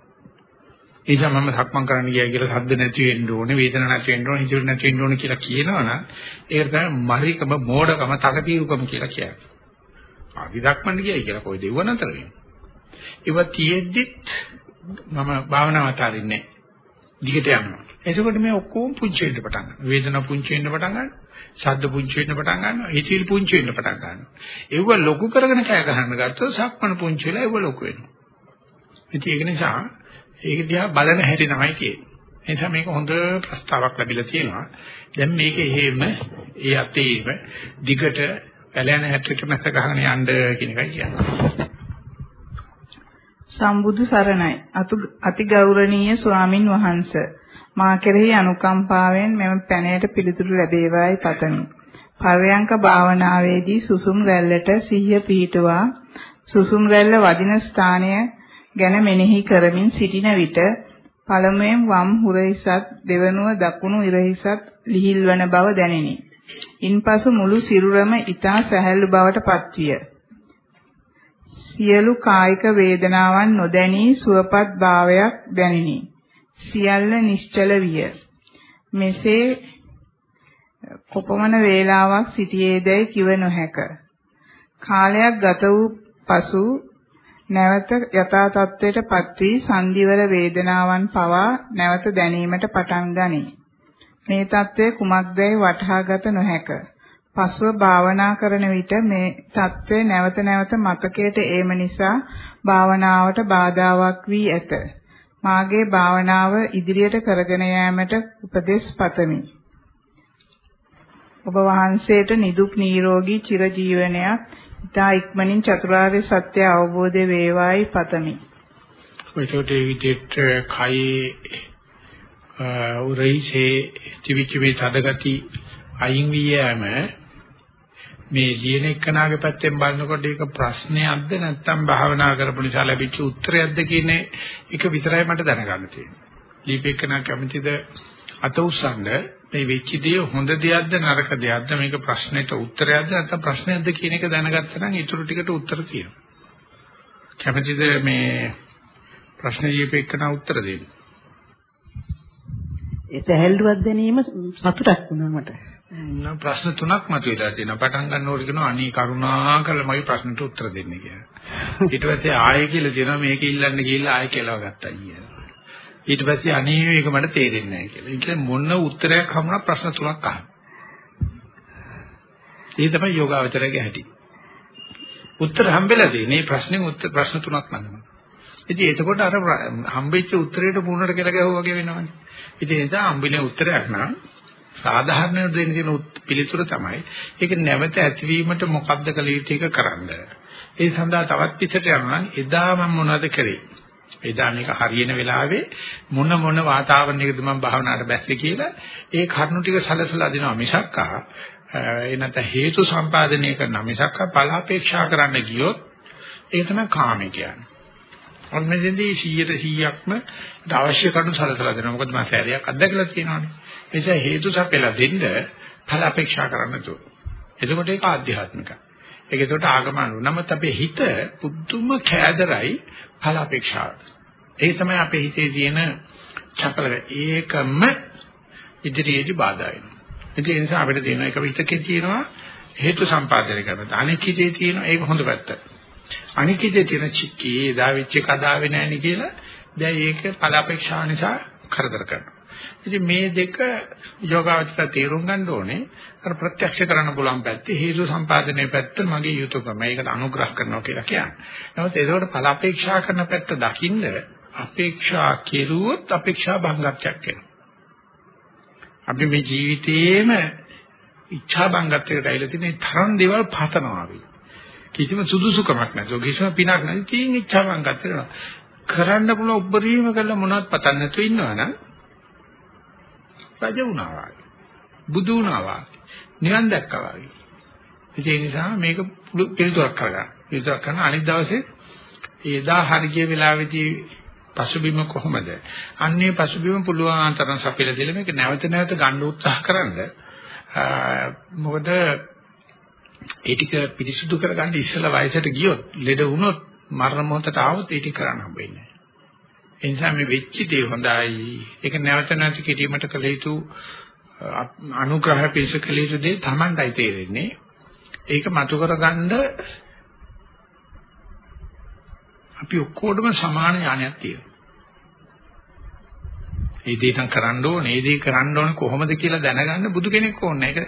ඒ නිසා මම සක්මන් කරන්න ගියා කියලා සද්ද නැති වෙන්න ඕනේ, වේදන නැති වෙන්න ඕනේ, හිතුව නැති වෙන්න ඕනේ කියලා කියනවනම් ඒක තමයි මරිකම, මෝඩකම, තකතිරුකම කියලා කියන්නේ. අපි දක්මන්න ගියයි කියලා කොයි දෙව්ව නතර වෙන්නේ. ඒව තියෙද්දිත් මම භාවනාව අතාරින්නේ දිගට යනවා. එතකොට මේ ඔක්කොම පුංචි වෙන්න පටන් ගන්නවා. වේදනාව පුංචි වෙන්න පටන් ගන්නවා. ශබ්ද පුංචි වෙන්න පටන් ගන්නවා. හිතවිලි පුංචි වෙන්න පටන් ගන්නවා. ඒව ලොකු කරගෙන කෑ ගහන්න ගත්තොත් සක්මණ පුංචි වෙලා ඒව ලොකු වෙනවා. ඉතින් ඒක නිසා ඒක දිහා බලන හැටි තමයි තියෙන්නේ. ඒ නිසා මේක හොඳ ප්‍රස්තාවක් ලැබිලා තියෙනවා. දැන් මේක එහෙම ඒ අතේම දිගට පැලයන් හැටට මැස ගහගෙන යන්න කියන එකයි කියන්නේ. සම්බුදු සරණයි. අති ගෞරවනීය ස්වාමින් වහන්සේ මා කෙරෙහි අනුකම්පාවෙන් මෙම පැනයට පිළිතුරු ලැබේවායි පතමි. පරයන්ක භාවනාවේදී සුසුම් රැල්ලට සිහිය පිහිටුවා සුසුම් රැල්ල වදින ස්ථානය ගැන මෙනෙහි කරමින් සිටින විට පළමුවෙන් වම් හුරහිසත් දෙවනුව දකුණු ඉරහිසත් ලිහිල්වන බව දැනිනි. ඉන්පසු මුළු සිරුරම ඊතා සැහැල්ලු බවට පත්විය. සියලු කායික වේදනාවන් නොදැනී සුවපත් භාවයක් දැනිනි. සියල්ල නිශ්චල විය. මෙසේ කොපමණ වේලාවක් සිටියේදැයි කිව නොහැක. කාලයක් ගත වූ පසු නැවත යථා තත්ත්වයට පත් වී සංදිවර වේදනාවන් පවා නැවත දැනීමට පටන් ගනී. මේ తත්වය කුමක්දයි වටහාගත නොහැක. පසුව භාවනා කරන විට මේ తත්වය නැවත නැවත මතකයට ඒම නිසා භාවනාවට බාධාවක් වී ඇත. මාගේ භාවනාව ඉදිරියට කරගෙන යාමට උපදෙස් පතමි. ඔබ වහන්සේට නිදුක් නිරෝගී චිරජීවනයක් ඉතා ඉක්මනින් චතුරාර්ය සත්‍ය අවබෝධ වේවායි පතමි. ඔයකට ඒ විදිහට කයේ උරයිසේ තිවිච්ච මේ තදගති අයින් වියෑම මේ ලියන එකනාගේ පැත්තෙන් බලනකොට ඒක ප්‍රශ්නයක්ද නැත්නම් භාවනා කරපු නිසා ලැබිච්ච උත්තරයක්ද කියන එක විතරයි මට දැනගන්න තියෙන්නේ. දීපේකනා කැමතිද අත උස්සන්න මේ වෙච්ච දේ හොඳ දෙයක්ද නරක දෙයක්ද මේක ප්‍රශ්නෙට උත්තරයක්ද නැත්නම් ප්‍රශ්නයක්ද කියන එක දැනගත්තා නම් ඊටු ටිකට උත්තර තියෙනවා. කැමතිද මේ ප්‍රශ්න දීපේකනා උත්තර දෙන්න? ඒ සැහැල්ලුවක් දැනීම සතුටක් වුණා මට. නම් ප්‍රශ්න තුනක් මතුවලා තියෙනවා. පටන් ගන්නකොට කියනවා අනී කරුණා කරලා මගේ ප්‍රශ්නට උත්තර දෙන්න කියලා. ඊට පස්සේ ආයෙ කියලා කියනවා මේක ඉල්ලන්න ගිහිල්ලා ආයෙ කෙලව ගත්තා කියලා. ඊට පස්සේ අනේ මේක මට තේරෙන්නේ නැහැ කියලා. ඒ කියන්නේ මොන උත්තරයක් හමුණා ප්‍රශ්න තුනක් අහන්න. ඒ තමයි යෝගාවචරයේ හැටි. උත්තර හම්බෙලා තියෙන්නේ ප්‍රශ්නෙන් උත්තර ප්‍රශ්න තුනක් නගනවා. ඉතින් එතකොට අර හම්බෙච්ච උත්තරේට පුණට කියලා ගැහුවා වගේ වෙනවනේ. ඉතින් ඒ නිසා හම්බෙන්නේ උත්තරයක් නම් සාධාරණ දෙන්න තියෙන පිළිතුර තමයි ඒක නැවත ඇතිවීමට මොකද්ද කළ යුතු එක කරන්න. ඒ සඳහා තවත් පිටට යනවා එදා මම මොනවද කරේ? එදා මේක හරියන වෙලාවේ මොන මොන වාතාවරණයකද මම භාවනාවට බැස්සේ කියලා ඒ කරුණු ටික සැලසලා දෙනවා මිසක්කා ඒ නැත්නම් හේතු සම්පාදනය කරන මිසක්කා බලාපේක්ෂා කරන්න ගියොත් ඒක තමයි කාමය කියන්නේ. ඔන්නදෙන්දී 100ට 100ක්ම අවශ්‍ය කරුණු සලසලා දෙනවා. මොකද මම සැරයක් අත්දැකලා තියෙනවානේ. ඒ නිසා හේතු සපෙලා දෙන්න ඵල අපේක්ෂා කරන්න තුෝ. එතකොට ඒක ආධ්‍යාත්මිකයි. ඒක ඒකට ආගමන. නමුත් අපේ හිත පුදුම කෑදරයි ඵල අපේක්ෂාවට. ඒ තමයි අපේ හිතේ තියෙන චකල ඒකම ඉදිරියේදී බාධා වෙනවා. ඒ නිසා අපිට තියෙන එක විතකේ තියෙනවා හේතු සම්පාදනය කරනවා. අනෙක් හිතේ තියෙන ඒක හොඳ පැත්ත. අනිකිතේ තියෙන චික්කේ එදා වෙච්ච කදාවේ නැණි කියලා දැන් ඒක ඵලාපේක්ෂා නිසා කරදර කරනවා. ඉතින් මේ දෙක යෝගාවචර තේරුම් ගන්න ඕනේ අර ප්‍රත්‍යක්ෂ කරන්න පුළුවන් පැත්තේ හේතු සම්පාදනයේ පැත්ත මගේ යුතුයකම. ඒකට අනුග්‍රහ කරනවා කියලා කියන්නේ. නමුත් ඒකට ඵලාපේක්ෂා කරන පැත්ත දකින්න අපේක්ෂා කෙරුවොත් අපේක්ෂා භංගත්වයක් වෙනවා. අපි මේ ජීවිතේම ඉච්ඡා භංගත්වයකට ඇවිල්ලා තියෙන තරම් දේවල් පතනවා අපි. කිසිම සුදුසුකමක් නැතුව කිසිම පිනක් නැති තීන් ඉච්ඡාවන් ගන්නවා. කරන්න පුළුවන් උපරිම කළ මොනවත් පතන්න නැතුව ඉන්නවනම් රජ වුණා වගේ. බුදු වුණා වගේ. නිවන් දැක්කා වගේ. ඒ නිසා මේක පිළිතුරක් කරගන්න. පිළිතුරක් කරන අනිත් දවසේ එදා හරිය වෙලාවේදී පසුබිම කොහොමද? අන්නේ පසුබිම පුළුවන් තරම් සපිලා දෙල මේක නැවත නැවත ගන්න උත්සාහ කරන්න. මොකද ඒ ටික පිරිසුදු කරගන්න ඉස්සලා වයසට ගියොත් ලෙඩ වුණොත් මරණ මොහොතට ආවොත් ඒ ටික කරන්න හම්බෙන්නේ නැහැ. ඒ නිසා මේ වෙච්ච දේ හොඳයි. ඒක නැවත නැවත කිරීමට කළ යුතු අනුග්‍රහ පිස කළ යුතු දේ Tamanටයි තේරෙන්නේ. ඒක මතු කරගන්න අපි ඔක්කොටම සමාන ඥානයක් තියෙනවා. මේ දේ නම් කරන්න ඕනේ, මේ දේ කරන්න ඕනේ කොහොමද කියලා දැනගන්න බුදු කෙනෙක් ඕනේ. ඒක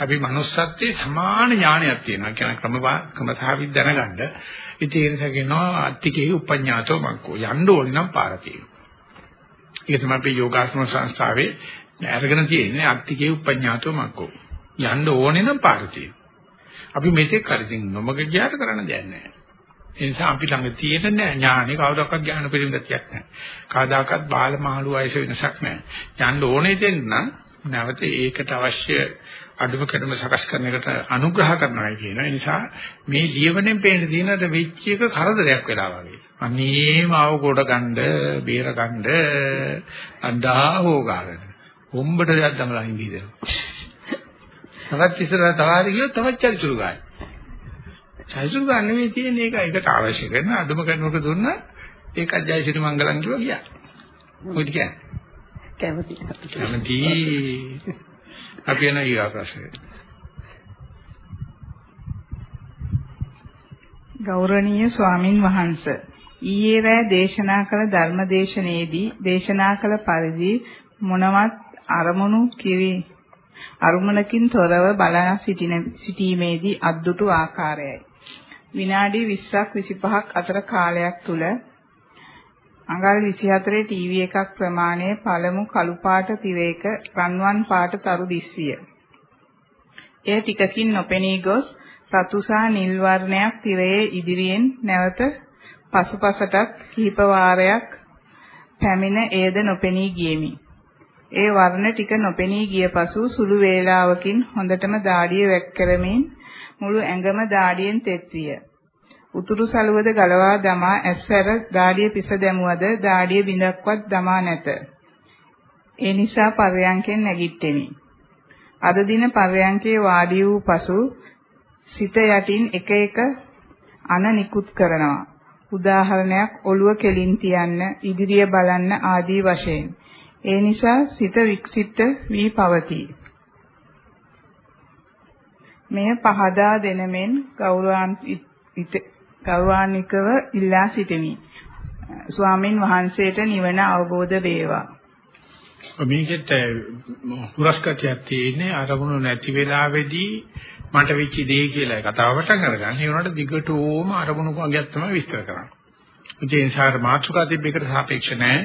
අපි manussත්වයේ සමාන ඥානයක් තියෙනවා. කියන ක්‍රම ක්‍රමසහවිද දැනගන්න. ඉතින් ඒ නිසා කියනවා අත්තිකේ උපඤ්ඤාතෝ මංකෝ යන්න ඕනේ නම් පාර තියෙනවා. ඒක තමයි අපි යෝගාසන සංස්ථාවේ අරගෙන තියෙන්නේ අත්තිකේ උපඤ්ඤාතෝ මංකෝ. යන්න ඕනේ නම් පාර තියෙනවා. අපි මෙතෙක් කරකින් නොමග ගියාට කරන්න දෙයක් නැහැ. ඒ නිසා අපි ළඟ තියෙන ඥානෙ කවදාකවත් ඥාන පරිණතියක් නැහැ. කවදාකවත් බාල මහලු වයස වෙනසක් නැහැ. යන්න ඕනේ දෙන්න නම් නැවත ඒකට අවශ්‍ය අඩුම කඩම සකස් කරන එකට අනුග්‍රහ කරනවා කියන නිසා මේ ලියවණෙන් පේන තියෙනද වෙච්ච එක කරදරයක් වෙලා වගේ. අනේ මාව කොට ගන්න, බේර ගන්න, අඬා හොගාගෙන. හොම්බට දෙයක් දමලා ඉඳීද. තවත් ඉස්සරහ තවාරි ගියොත් තවත් චරිචුරු ගායි. චරිචුරු ගන්න නෙමෙයි තියෙන්නේ ඒක ඒකට අවශ්‍ය කරන අඳුම කරනකොට දුන්න ඒකත් ජයසිරි මංගලම් කිව්වා ගියා. මොකද කියන්නේ? කැමති. කැමති. අපි යන ඊගා ප්‍රශ්නේ. ගෞරවනීය ස්වාමින් වහන්සේ ඊයේ රෑ දේශනා කළ ධර්මදේශනයේදී දේශනා කළ පරිදි මොනවත් අරමුණු කිවි අරුමණකින් තොරව බලා සිටීමේදී අද්දුටු ආකාරයයි. විනාඩි 20ක් 25ක් අතර කාලයක් තුල අඟල් 24 ටීවී එකක් ප්‍රමාණය පළමු කළු පාට තිරයක රන්වන් පාට තරු දිස්විය. එය ටිකකින් නොපෙනී ගොස් රතුසා නිල් වර්ණයක් තිරයේ ඉදිරියෙන් නැවත පසුපසටත් කිහිප වාරයක් පැමිණ එයද නොපෙනී ගියෙමි. ඒ වර්ණ ටික නොපෙනී ගිය පසු සුළු වේලාවකින් හොඳටම දාඩිය වැක් කරමින් මුළු ඇඟම දාඩියෙන් තෙත් විය. උතුරු සළුවද ගලවා දමා ඇස්වැර දාඩිය පිස දැමුවද දාඩිය බිඳක්වත් දමා නැත. ඒ නිසා පර්යංකෙන් නැගිට්ටෙමි. අද දින පර්යංකේ වාඩි වූ පසු සිත යටින් එක එක අන නිකුත් කරනවා. උදාහරණයක් ඔළුව කෙලින් තියන්න, ඉදිරිය බලන්න ආදී වශයෙන්. ඒ නිසා සිත වික්සිත වී පවතී. මෙය පහදා දෙනමෙන් ගෞරවාන්විතව ඉල්ලා සිටිමි. ස්වාමින් වහන්සේට නිවන අවබෝධ වේවා. මේකෙත් පුරස්කතියක් තියෙන්නේ අරමුණු නැති වෙලාවේදී මට වෙච්ච දේ කියලා කතාව පටන් අරගන්න. ඒ වුණාට දිගටම අරමුණු කගයක් තමයි විස්තර කරන්නේ. ඒ නිසා මාත්‍රිකා තිබ්බේකට සාපේක්ෂ නැහැ.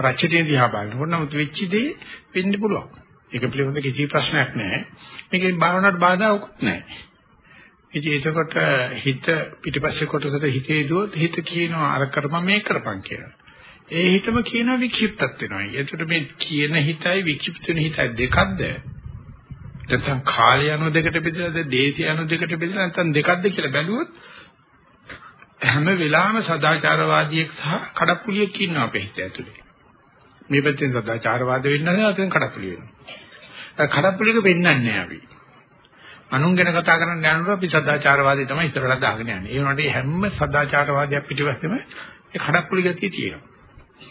රචනයේ දිහා බලනකොට නමුත් වෙච්ච දේ වෙන්න පුළුවන්. ඒක පිළිබඳ කිසි ප්‍රශ්නයක් නැහැ. මේකේ භාවනාවට බාධාකුත් නැහැ. ඉතින් ඒකකොට හිත පිටිපස්සේ කොටසට හිතේ දුවොත් හිත කියනවා අර කරපම් මේ කරපම් කියලා. ඒ හිතම කියනවා වික්ෂිප්තත් වෙනවා. ඒකට මේ කියන හිතයි වික්ෂිප්ත වෙන හිතයි දෙකක්ද? නැත්නම් කාලය අනු දෙකට බෙදලාද දේශය අනු දෙකට බෙදලා නැත්නම් දෙකක්ද කියලා බැලුවොත් හැම වෙලාවෙම සදාචාරවාදියෙක් සහ කඩප්පුලියෙක් ඉන්නවා අපේ හිත ඇතුලේ. මේ පැත්තෙන් සදාචාරවාද වෙන්න නැහැ අතෙන් කඩප්පුලිය වෙනවා. කඩප්පුලියක වෙන්නන්නේ නැහැ අපි. අනුන් ගැන කතා කරන්න යනකොට අපි සදාචාරවාදී තමයි ඉතරලා දාගෙන යන්නේ. ඒ වුණාට හැම සදාචාරවාදියක් පිටිපස්සෙම ඒ කඩප්පුලි ගතිය තියෙනවා.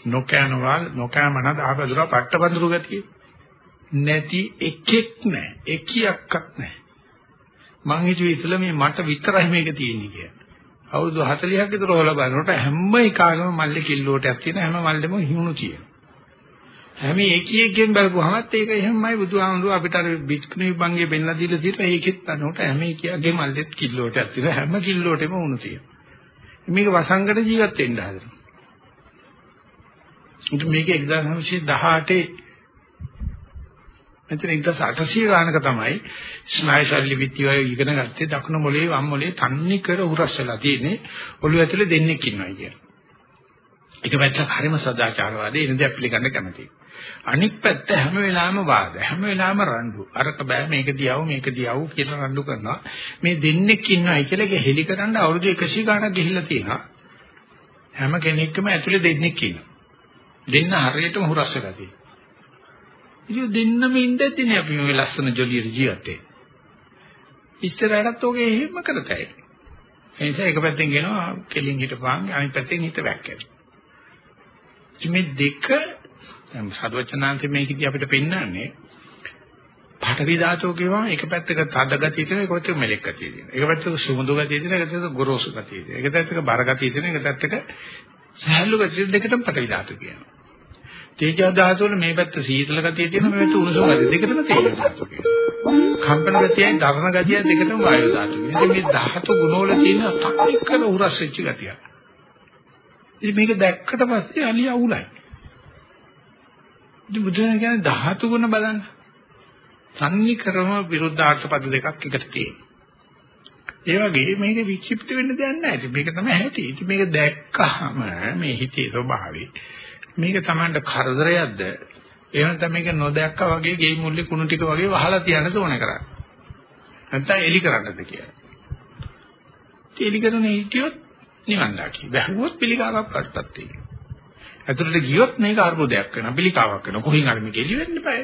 නොකෑනවා නොකෑමන දාපදුරා පට්ටබඳුරු ගතිය. නැති එකෙක් නැහැ. එකියක්වත් නැහැ. මං හිතුවේ ඉතල මේ මට විතරයි මේක තියෙන්නේ කියලා. අවුරුදු 40ක් විතර හොලා බලනකොට හැම එකාගම මල්ලේ කිල්ලෝටයක් තියෙන හැම මල්ලෙම හිණු තියෙනවා. හැම එකකියෙන් බලපුවාමත් ඒක එහෙමයි බුදුහාමුදුරුවෝ අපිට අර බිස්කුණි බංගේ බෙන්ලා දීලා තියෙන ඒකෙත් බලනකොට හැම එකකියගේ මල්ලෙත් කිල්ලෝටයක් තියෙන හැම කිල්ලෝටෙම උණු තියෙනවා. මේක වසංගත ජීවත් වෙන්න හදනවා. ඉතින් මේක 1918 මෙතන 1800 ගානක තමයි ස්නායු ශල්‍ය විද්‍යාව ඉගෙන ගත්තේ දකුණු මොලේ වම් මොලේ තන්නේ කර උරස් වෙලා තියෙන්නේ ඔළුව ඇතුලේ දෙන්නෙක් ඉන්නවා කියන. එක පැත්තක් හරිම සදාචාරවාදී එන දෙයක් පිළිගන්න කැමතියි. අනික් පැත්ත හැම වෙලාවෙම වාද හැම වෙලාවෙම රණ්ඩු. අරක බෑ මේක දියව මේක දියව කියලා රණ්ඩු කරනවා. මේ දෙන්නෙක් ඉන්නවයි කියලා ඒක හෙලි කරන්න අවුරුදු 100 ගානක් ගිහිල්ලා තියෙනවා. හැම කෙනෙක්ම ඇතුලේ දෙන්නෙක් ඉන්නවා. දෙන්න හරියටම හුරස් වෙලා තියෙනවා. ඉතින් දෙන්නම ඉඳද්දිනේ අපි මේ ලස්සන ජොලියට ජීවත් වෙන්නේ. ඉස්සරහටත් ඔගේ එහෙම කරතයි. ඒ නිසා එක පැත්තෙන් කියනවා කෙලින් හිටපන් අනිත් පැත්තෙන් හිත වැක්කෙනවා. මේ දෙක සර්වචනාන්ත මේකදී අපිට පෙන්වන්නේ පඨවි ධාතුව කියවම එක පැත්තක තද ගතිය තියෙන එක පැත්තක මෙලෙක් ගතිය තියෙන. එක පැත්තක සුමුදු ගතිය තියෙන එක පැත්තක ගොරෝසු ගතිය තියෙන. එක පැත්තක බර ගතිය තියෙන එක පැත්තක සහැල්ලු ගතිය දෙකටම පඨවි ධාතුව කියනවා. තේජෝ ධාතුව වල මේ පැත්ත සීතල ගතිය තියෙන මේ පැත්ත උණුසුම් ගතිය දෙකටම තේජෝ ධාතුව කියනවා. කම්පන ගතියයි දරණ ගතියයි දෙකටම වායු ධාතුව. ඉතින් මේ ධාතු ගුණ වල තියෙන තක්නිකන උරස් වෙච්ච ගතිය. ඉතින් මේක දැක්කට පස්සේ අලිය අවුලයි. ඉතින් බුදුන් කියන්නේ ධාතු ගුණ බලන්න. සම්නිකරම විරුද්ධාර්ථ පද දෙකක් එකට තියෙනවා. ඒ වගේ මේක වික්ෂිප්ත වෙන්න දෙයක් නැහැ. ඉතින් මේක තමයි ඇති. ඉතින් මේක දැක්කහම මේ හිතේ ස්වභාවය මේක Tamanට කරදරයක්ද? එහෙම නැත්නම් මේක නොදැක්කා වගේ ගේ මුල්ලේ කුණු ටික වගේ වහලා තියන්න ඕනේ කරන්නේ. නැත්නම් එලි කරන්නද කියලා. එලි කරන හිටියොත් නිවන් දකි. බැහුවොත් පිළිකාවක් වටපත් වෙනවා. ඇතුළට ගියොත් මේක අර්බුදයක් වෙනවා. පිළිකාවක් වෙනවා. කොහින් හරි මේක එලි වෙන්න බෑ.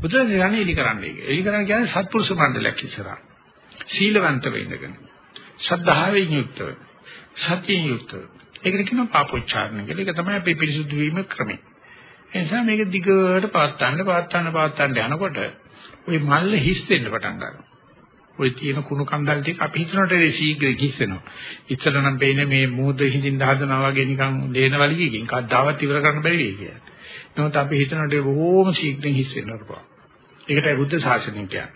බුදුන් කියන්නේ එලි කරන්නේ. එලි කරන්නේ කියන්නේ සත්පුරුෂ මණ්ඩලයක් ඉස්සරහා. සීලවන්ත වෙන්නගෙන. ශ්‍රද්ධාවෙන් යුක්තව. සත්‍යයෙන් යුක්තව. ඒකට කියනවා පාපොච්චාරණ කියලා. ඒක තමයි අපි පිරිසුදු වීම ක්‍රමය. ඒ නිසා මේක දිගට පාත්තන්න පාත්තන්න පාත්තන්න යනකොට ওই මල්ල හිස් වෙන්න පටන් ගන්නවා. ওই තියෙන කුණු කන්දල් ටික අපි හිතනට ඒ ශීඝ්‍ර කිස්සෙනවා. ඉස්සර නම් පේන්නේ මේ මූද හිඳින් හදනවා වගේ නිකන් ලේන වලිගකින් කද්දාවත් ඉවර කරන්න බැරි වෙයි කියලා. නමුත් අපි හිතනට බොහෝම ශීඝ්‍රයෙන් හිස් වෙනවා. ඒකටයි බුද්ධ ශාසනය කියන්නේ.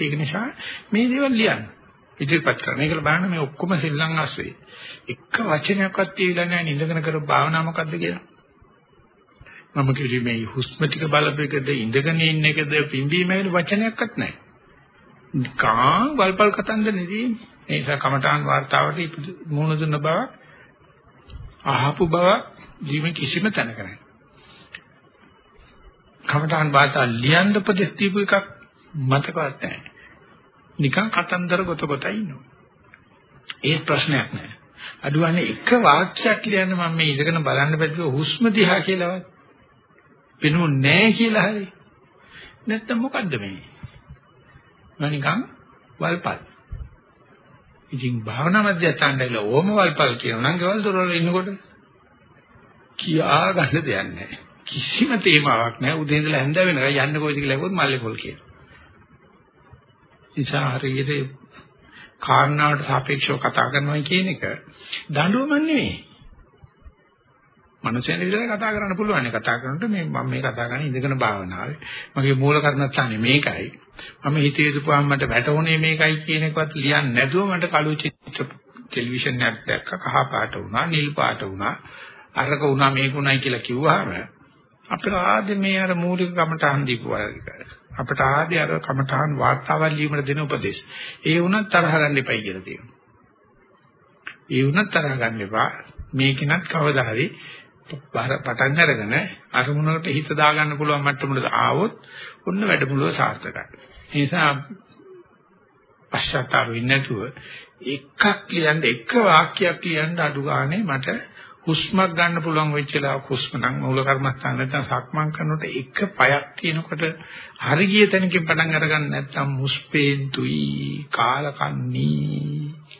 ඒක නිසා මේ දේවල් ලියන්න. ඉදිරිපත් කරන. මේකල බලන්න මේ ඔක්කොම සෙල්ලම් අස්සේ. එක වචනයක්වත් තියලා නැහැ නිඳගෙන කර භාවනා මොකද්ද කියලා. මම කිව්වේ මේ හුස්ම ටික බලපෙකද ඉඳගෙන ඉන්න එකද පිම්බීම වෙන වචනයක්වත් නැහැ. නිකං වල්පල් කතන්දරනේ තියෙන්නේ. ඒ නිසා කමඨාන් වார்த்தාවට මුහුණ දුන්න බව අහපු බව ජීව කිසිම තැනක නැහැ. කමඨාන් වார்த்தා ලියන්න උපදෙස් දීපු එකක් මතකවත් නැහැ. නිකං කතන්දර ගොත ගොත ඉන්නවා. ඒ ප්‍රශ්නයක් නෑ. අඩුවන්නේ එක වාක්‍යයක් කියන්නේ මම මේ ඉඳගෙන බලන්න බැද්දුව හුස්ම දිහා කියලාවත්. වෙනු නෑ කියලා හරි. නැත්තම් මොකද්ද මේ? මනිකන් වල්පල්. ඉතින් භාවනා මධ්‍යස්ථානවල ඕම වල්පල් කියනවා නම් ගෙවල් දොරවල ඉන්නකොට කියා ගන්න දෙයක් නැහැ. කිසිම තේමාවක් නැහැ. උදේ ඉඳලා හැන්ද වෙනකන් යන්න කොයිද කියලා ඇහුවොත් මල්ලේ පොල් කියනවා. නිසා හරියට කාරණාවට සාපේක්ෂව කතා කරනවා කියන එක දඬුවම නෙවෙයි. මනුස්සයන් විදිහට කතා කරන්න පුළුවන්. කතා කරනකොට මේ මම මේ කතා කරන්නේ ඉඳගෙන භාවනාවේ. මගේ මූල කර්ණස්ථානේ මේකයි. මම හිතේ දුපාම මට වැටුනේ මේකයි කියන එකවත් ලියන්නේ නැතුව මට කළු චිත්‍ර ටෙලිවිෂන් එකක් දැක්ක කහ පාට වුණා, නිල් පාට වුණා, අරක වුණා මේක වුණයි කියලා කිව්වහම අපිට ආදී මේ අර මූලික කමටහන් දීපු වගේ. අපට ආදී අර කමඨාන් වාර්තාවල් ලියීමට දෙන උපදේශ. ඒ වුණත් තරහ ගන්න එපයි කියලා තියෙනවා. ඒ වුණත් තරහ ගන්න එපා. මේකිනත් කවදා හරි පටන් අරගෙන අරමුණකට හිත දාගන්න පුළුවන් මට්ටමකට ආවොත් ඔන්න වැඩමුළුව සාර්ථකයි. ඒ නිසා පශ්චාත්තාප වෙන්නේ නැතුව එකක් කියන්න එක වාක්‍යයක් කියන්න අඩු ගානේ මට හුස්මක් ගන්න පුළුවන් වෙච්ච ලාක හුස්ම නම් මූල කර්මස්ථාන නැත්නම් සක්මන් කරනකොට එක පයක් තියෙනකොට හරි ගිය තැනකින් පටන් අරගන්න නැත්නම් මුස්පේන්තුයි කාලකන්ණි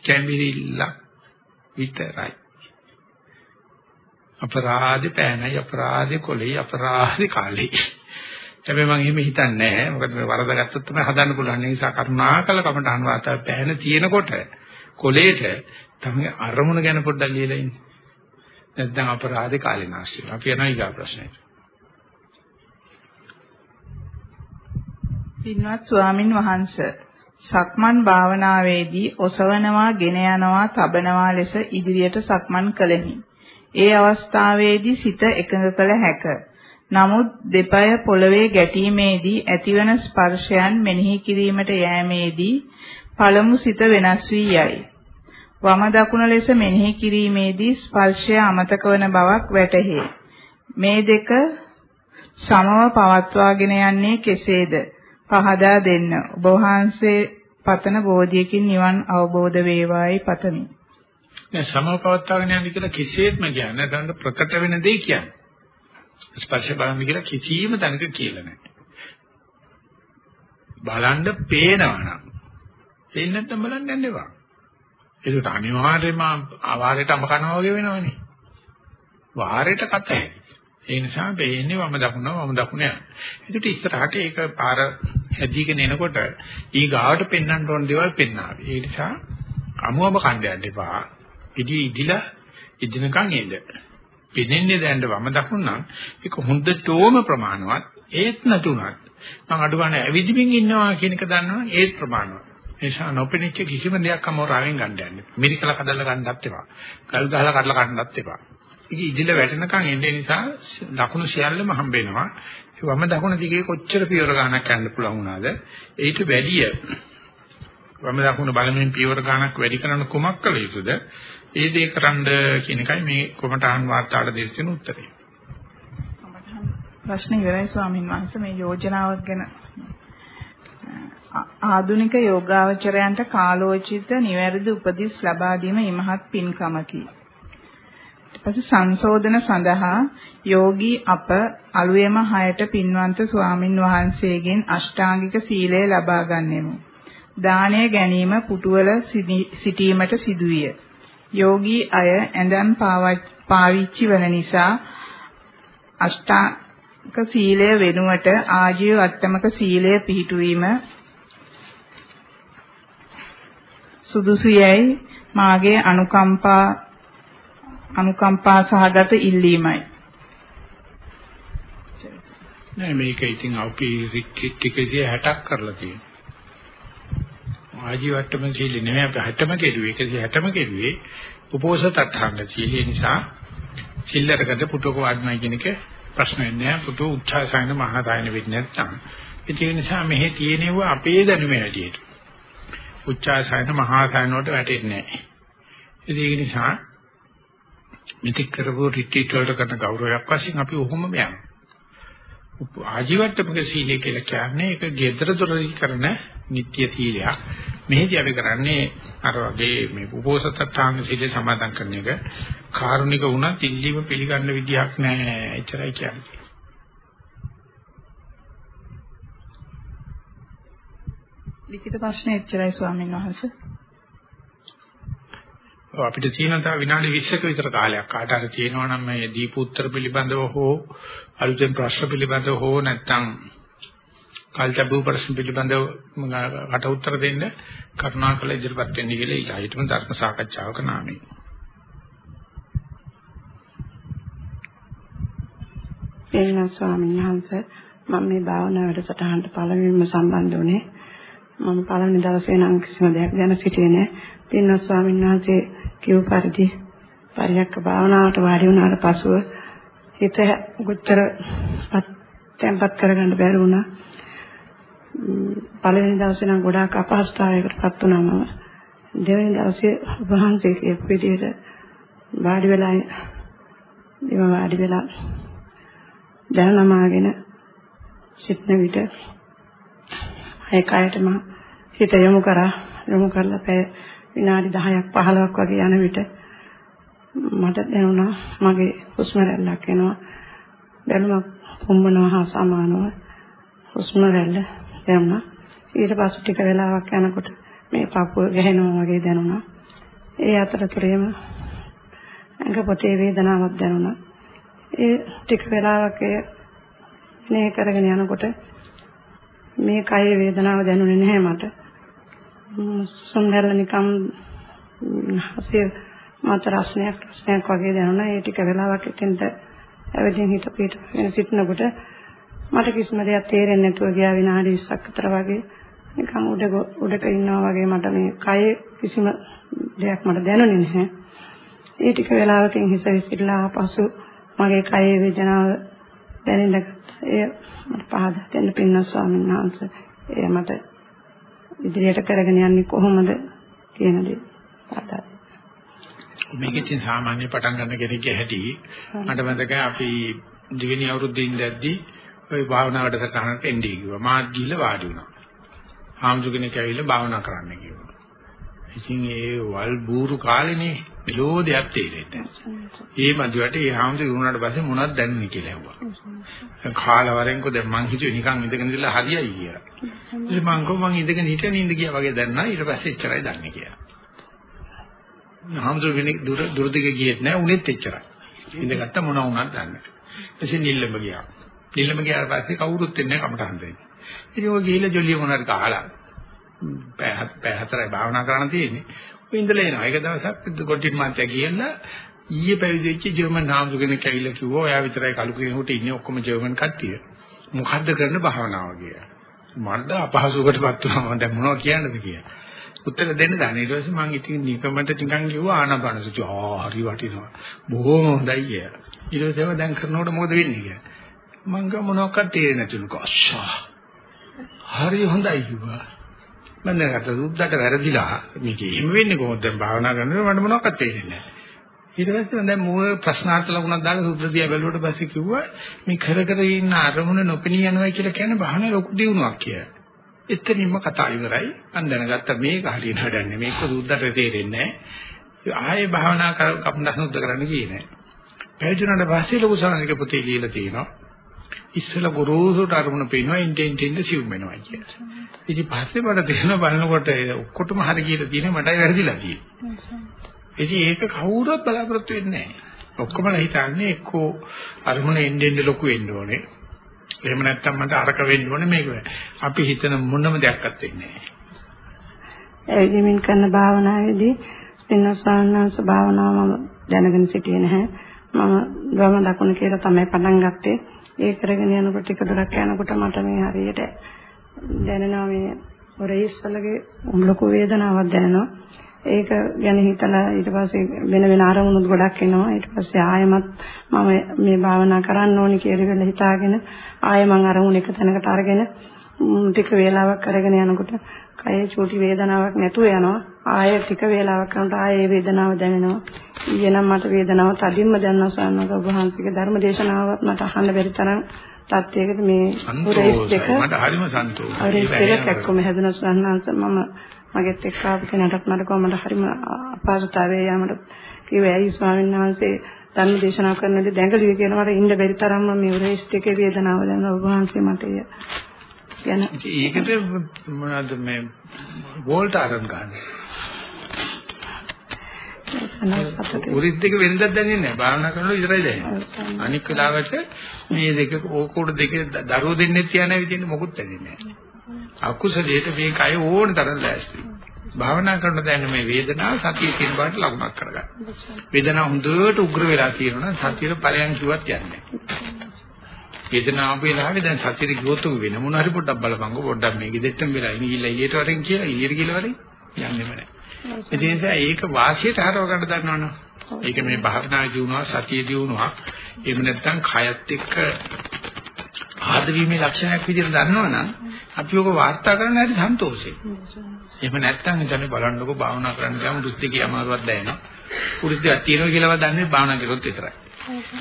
කැමිරිල්ල විතරයි අපරාධේ පෑනයි අපරාධේ කොලේ අපරාධේ කාලේ හැබැයි මම එහෙම හිතන්නේ නැහැ මොකද මේ වරදගත්තොත් තමයි හදන්න පුළුවන් ඒ නිසා කරුණාකර කමට අනුවාතය පෑන තියෙනකොට කොලේට තමයි අරමුණ ගැන පොඩ්ඩක් ලියලා ඉන්නේ නැත්නම් අපරාධේ කාලේ නාස්ති වෙනවා. අපි යනවා ඊගා ප්‍රශ්නෙට. පින්වත් ස්වාමින් වහන්සේ සක්මන් භාවනාවේදී ඔසවනවා, ගෙන යනවා, තබනවා ලෙස ඉදිරියට සක්මන් කළෙමි. ඒ අවස්ථාවේදී සිත එකඟ කළ හැක. නමුත් දෙපය පොළවේ ගැටීමේදී ඇතිවන ස්පර්ශයන් මෙනෙහි කිරීමට යෑමේදී පළමු සිත වෙනස් වී යයි. වම දකුණ ලෙස මෙනෙහි කිරීමේදී ස්පර්ශය අමතක වන බවක් වැටහේ. මේ දෙක සමව පවත්වාගෙන යන්නේ කෙසේද? පහදා දෙන්න. ඔබ වහන්සේ පතන බෝධියකින් නිවන් අවබෝධ වේවායි පතමි. නෑ සමව පවත්වාගෙන යන්නේ කියලා කිසියෙත්ම කියන්නේ නැත්නම් ප්‍රකට වෙන දෙයක් කියන්නේ. ස්පර්ශ බලන්න කියලා කිසිම තැනක කියලා නැහැ. බලන්න පේනවා නම් පේන්නේ නැත්නම් බලන්න යන්න එපා. ඒකට අනිවාර්යයෙන්ම ආවාරයට අඹ කනවා වගේ වෙනවනේ. වාරයට කතයි. ඒ නිසා වෙන්නේ වම දකුණ වම දකුණ යන. ඒකට ඉස්සරහට ඒක පාර හැදීගෙන එනකොට ඊ ගාවට පෙන්වන්න ඕන දේවල් පෙන්නාවි. ඒ නිසා අමුවම කණ්ඩයන් දෙපා. ඉදි ඉදිලා ඉදිනකන් එද. පෙනෙන්නේ දැන්න වම දකුණ නම් ඒක හොඳටම ප්‍රමාණවත් ඒත් නැතුණත් මම අඩු ගන්න ඇවිදිමින් ඉන්නවා කියන එක දන්නවනම් ඒත් ප්‍රමාණවත්. ඒ නිසා නොපෙනිච්ච කිසිම දෙයක් අමෝරාවෙන් ගන්න යන්නේ. මිරිකලා කඩලා ගන්නත් එපා. ගල් ගහලා කඩලා ගන්නත් එපා. ඒක ඉදිල වැටෙනකන් එන්නේ නිසා ලකුණු සියල්ලම හම්බ වෙනවා. ඒ වම දකුණ දිගේ කොච්චර පියවර ගන්නක් යන්න පුළුවන් වුණාද? ඊට වැඩිය වම දකුණ බලමින් පියවර ගන්නක් වැඩි කරන කුමක් කළ යුතුද? ඒ දේ කරන්න කියන එකයි මේ කොමටහන් වාර්තාවට දෙන්න උත්තරේ. ප්‍රශ්න ඉවරයි ස්වාමින් වහන්සේ මේ යෝජනාවක් ගැන ආධුනික යෝගාවචරයන්ට කාලෝචිත නිවැරදි උපදෙස් ලබා දීම ඉමහත් පින්කමකි. ඊපස්සේ සංශෝධන සඳහා යෝගී අප අලුයම 6ට පින්වන්ත ස්වාමින් වහන්සේගෙන් අෂ්ටාංගික සීලය ලබා ගන්නෙමු. දානය ගැනීම පුටුවල සිටීමට සිදුවිය. යෝගී අය ඇඳන් පාවිච්චි වන නිසා අෂ්ටාංග සීලය වෙනුවට ආජීව අට්ටමක සීලය පිහිටුවීම සුදුසුයයි මාගේ අනුකම්පා අනුකම්පා සහගත ඉල්ලීමයි. නෑ මේක ඉතින් අපි රිට්‍රීට් එකේ 60ක් කරලා තියෙනවා. ආජීවට්ටම සීල නෙමෙයි අපි 60ම කෙරුවේ. 160ම කෙරුවේ උපෝසත අටහංග සීලය නිසා සිල්ලරකට පුටුක වඩනයි කියන එක ප්‍රශ්න වෙන්නේ නෑ පුටු උච්චාසයන මහාදායන වෙන්නේ නැත්නම්. ඒ නිසා මෙහි තියෙනව අපේ දැනුමේ හැටියට. උච්චාසයන මහාසයන වලට වැටෙන්නේ නෑ ඒක නිසා මෙතෙක් කරපු රිට්‍රීට් වලට කරන ගෞරවයක් වශයෙන් අපි ඔහොම යනවා. ආජීවට්ටමක සීලය කියලා කියන්නේ ඒක gedara dorari කරන නිත්‍ය සීලයක්. මෙහිදී අපි කරන්නේ අර වගේ මේ උපෝසතත්තාංග සීලය සමාදන් කරන එක කාරුණික වුණත් ඉල්ලීම පිළිගන්න විදියක් නැහැ. එච්චරයි කියන්නේ. ලිඛිත ප්‍රශ්නේ එච්චරයි ස්වාමීන් වහන්සේ. අපිට තියෙන තව විනාඩි 20ක විතර කාලයක් කාට හරි තියෙනවා නම් මේ දීප උත්තර පිළිබඳව හෝ අලුතෙන් ප්‍රශ්න පිළිබඳව හෝ නැත්නම් කල්චබු ප්‍රශ්න පිළිබඳව කට උත්තර දෙන්න කරුණාකර ඉදිරිපත් වෙන්න කියලා ඉල්ලා හිටමු ධර්ම සාකච්ඡාවක නාමයෙන්. එන්න ස්වාමීන් වහන්සේ මම මේ භාවනා වැඩසටහනට පළමුවෙන්ම සම්බන්ධ වුණේ මම පළවෙනි දවසේ නම් කිසිම දෙයක් දැන සිටියේ නැහැ. පින්වත් ස්වාමීන් වහන්සේ කිව් පරිදි පරියක්ක භාවනාවට වාඩි වුණාට පසුව හිත උච්චර තැම්පත් කරගන්න බැරි වුණා. පළවෙනි දවසේ නම් ගොඩාක් අපහසුතාවයකටපත් වුණා මම. දෙවෙනි දවසේ වහන්සේ කියපු විදිහට වාඩි වෙලා ඉව වාඩි වෙලා දැනනමාගෙන සිටන විට ඒකයටම හිත යොමු කරා. යොමු කරලා පැය විනාඩි 10ක් 15ක් වගේ යන විට මට දැනුණා මගේ හුස්ම රැල්ලක් එනවා. බැලුමක් පොම්බනවා හා සමානව. හුස්ම රැල්ල දැනුණා ඊට පස්සේ ටික වෙලාවක් යනකොට මේ පපුව ගැහෙනවා වගේ දැනුණා. ඒ අතරතුරේම ඇඟ පොතේ වේදනාවක් දැනුණා. ඒ ටික වෙලාවක් ඒ මේ කරගෙන යනකොට මේ කයේ වේදනාව දැනුනේ නැහැ මට. සුන්දර නිකම් හසිය මත රසණයක් රසණයක් වගේ දැනුණා. ඒ ටික වෙලාවක් එතෙන්ට ඇවිදින් හිට පිට වෙන සිටනකොට මට කිසිම දෙයක් තේරෙන්නේ නැතුව ගියා විනාඩි 20ක් විතර වගේ නිකන් උඩ උඩක ඉන්නවා වගේ මට මේ කයේ කිසිම දෙයක් මට දැනුනේ නැහැ. ඒ ටික වෙලාවකින් හිස විසිරලා ආපසු මගේ කයේ වේදනාව දැනෙන්න. ඒ මට පහදා දෙන්න පින්න ස්වාමීන් වහන්සේ. ඒ මට ඉදිරියට කරගෙන යන්නේ කොහොමද කියන දේ පහදා මේකෙන් සාමාන්‍ය පටන් ගන්න කෙනෙක්ගේ හැටි මට මතකයි අපි දෙවෙනි අවුරුද්දේ ඉඳද්දී ওই භාවනා වැඩසටහනට එන්නේ කිව්වා. මාත් ගිහිල්ලා වාඩි වුණා. හාමුදුර කෙනෙක් ඇවිල්ලා භාවනා කරන්න කිව්වා. ඉතින් ඒ වල් බూరు කාලේනේ ලෝදයක් තේරෙන්නේ ඒ මදිවට ඒ හාමුදුර වුණාට පස්සේ මොනවද දැනන්නේ කියලා ඇහුවා. කාලවරෙන්කෝ දැන් මං හිතුවේ නිකන් ඉඳගෙන ඉඳලා හරියයි කියලා. ඉතින් මං කොහොම මං ඉඳගෙන හිටගෙන ඉඳ ගියා වගේ දැන්නා ඊට පස්සේ එච්චරයි දන්නේ කියලා. හාමුදුර කෙනෙක් දුර දුරදිග ගියෙත් නැහැ උනේත් එච්චරයි. ඉඳගත්ත මොනවා වුණත් දන්නේ. එසේ නිල්ලඹ ගියා. නිල්ලම ගියාට පස්සේ කවුරුත් එන්නේ කමටහන් දෙන්න. ඉතින් ඔය ගිහිල්ලා ජොලිය මොනවාරි කහලා පැය හතරයි භාවනා කරන්න තියෙන්නේ. ඔය ඉඳලා එනවා. ඒක දවසක් ගොඩින් මාත්‍යා කියලා ඊයේ පැවිදි වෙච්ච ජර්මන් නාමසු කෙනෙක් ඇවිල්ලා කිව්වා ඔයා විතරයි කලු කෙනෙකුට ඉන්නේ ඔක්කොම ජර්මන් කට්ටිය. මොකද්ද කරන භාවනාව කියලා. මට අපහසුකටපත් වුණා මම දැන් මොනවද කියන්නද කියලා. උත්තර දෙන්න දැන ඊට පස්සේ මම ඉතින් නිකමට ටිකන් කිව්වා ආනාපානසති ආ හරි වටිනවා. බොහොම හොඳයි කියලා. ඊට පස්සේ දැන් කරනකොට මොකද වෙන්නේ කියලා. මං ගම මොනවක්වත් තේරෙන්නේ නැතුණු කස්සා. හරි හොඳයි කිව්වා. මම දැන් අත සුද්දට වැරදිලා මේක එහෙම වෙන්නේ කොහොමද දැන් භාවනා කරනකොට මට මොනවක්වත් තේරෙන්නේ නැහැ. ඊට පස්සේ දැන් මූල ප්‍රශ්නාර්ථ ලකුණක් දාලා සුද්ධ දියා බැලුවට පස්සේ කිව්වා මේ කර කර ඉන්න අරමුණ නොපෙනී යනවා කියලා කියන්නේ බහන ලොකු දියුණුවක් කියලා. එතනින්ම කතා ඉවරයි. මම දැනගත්ත මේක හරියට හදන්නේ මේක සුද්ධට තේරෙන්නේ නැහැ. ආයේ භාවනා කපන සුද්ධ කරන්න කියන්නේ. පැවිදුණාට පස්සේ ලොකු සානික පුතේ ලියලා තියෙනවා. ඉස්සල ගොරෝසුට අරමුණ පේනවා ඉන්ටෙන් ඉන්ටෙන් සිව් වෙනවා කියලා. ඉතින් පස්සේ මට තේරෙන බලනකොට ඔක්කොටම හරි කියලා තියෙන මටයි වැරදිලා තියෙන්නේ. ඉතින් ඒක කවුරුත් බලාපොරොත්තු වෙන්නේ නැහැ. ඔක්කොමලා හිතන්නේ එක්කෝ අරමුණ එන්නේ එන්නේ ලොකු වෙන්න ඕනේ. එහෙම නැත්නම් මට අරක වෙන්න ඕනේ මේක. අපි හිතන මොනම දෙයක්වත් වෙන්නේ නැහැ. එදිමින් කරන භාවනාවේදී පින්නසාරණංශ භාවනාව මම දැනගෙන සිටියේ නැහැ. මම වම දකුණ කියලා තමයි පටන් ගත්තේ. ඒ කරගෙන යනකොට ටික දුරක් යනකොට මට මේ හරියට දැනෙනවා මේ ඔරේස්සලගේ ලොකු වේදනාවක් දැනෙනවා. ඒක ගැන හිතලා ඊට පස්සේ වෙන වෙන අරමුණුත් ගොඩක් එනවා. ඊට පස්සේ ආයෙමත් මම මේ භාවනා කරන්න ඕනි කියලා වෙල හිතාගෙන ආයෙ මං අරමුණ එක තැනකට අරගෙන ටික වේලාවක් කරගෙන යනකොට කයේ චූටි වේදනාවක් නැතුව යනවා. ආයෙ ටික වේලාවක් කරනකොට ආයෙ වේදනාව දැනෙනවා. ඊයෙනම් මට වේදනාව තදින්ම දැනෙනවා ස්වාමීන් වහන්සේගේ ධර්ම දේශනාවත් මට අහන්න බැරි තරම් තත්යකට මේ පුරේස් දෙක මට හරිම සන්තෝෂයි. පුරේස් දෙක එක්කම හැදුණා ස්වාමීන් මම මගෙත් එක්ක ආපු කෙනාටත් මට කොහොමද හරිම අපහසුතාවය යමට කිව්වේ ඇයි ස්වාමීන් වහන්සේ ධර්ම දේශනා කරනදී දැඟලුවේ කියන මට ඉන්න බැරි තරම්ම මේ උරේෂ්ඨ එකේ වේදනාව දැනෙන ඔබ වහන්සේ මට ගැන ඒකට මොනවද මේ වෝල්ට් අරන් ගන්න උරිත් දෙක වෙනදක් දැනෙන්නේ නැහැ. භාවනා කරනකොට විතරයි දැනෙන්නේ. අනික් වෙලාවට මේ දෙක ඕකෝඩ දෙක දරුවෝ දෙන්නේ තියන විදිහට මොකුත් දැනෙන්නේ නැහැ. අකුසලයට මේ කය ඕන තරම් ලෑස්ති. භාවනා කරන දැන මේ වේදනාව සතිය කියන බාට ලකුණක් කරගන්න. වේදනාව හොඳට උග්‍ර වෙලා තියෙනවා සතියේ ඵලයන් කිව්වත් යන්නේ. වේදනාව වෙලාවේ දැන් සතියේ ගියොත් වෙන මොන හරි පොඩ්ඩක් බලපංගෝ පොඩ්ඩක් මේක දෙට්ටම් වෙලා ඉනි ගිහලා ඊට වරෙන් කියලා ඊට ගිහලා වරෙන් යන්නේම නැහැ. ඒ නිසා ඒක වාසියට හරව ගන්න දන්නවනේ. ඒක මේ භාවනා දියුණුව සතිය දියුණුව එහෙම නැත්නම් කයත් එක්ක ආදවීමේ ලක්ෂණයක් විදිහට දන්නවනම් අපි ඔක වාර්තා කරන්න හැටි සන්තෝෂේ. එහෙම නැත්නම් ඉතින් බලන්නකෝ භාවනා කරන්න ගියාම දුස්තිකේ අමාරුවක් දැනෙනවා. පුරුද්දක් තියෙනවා කියලාවත් දන්නේ භාවනා කරොත් විතරයි.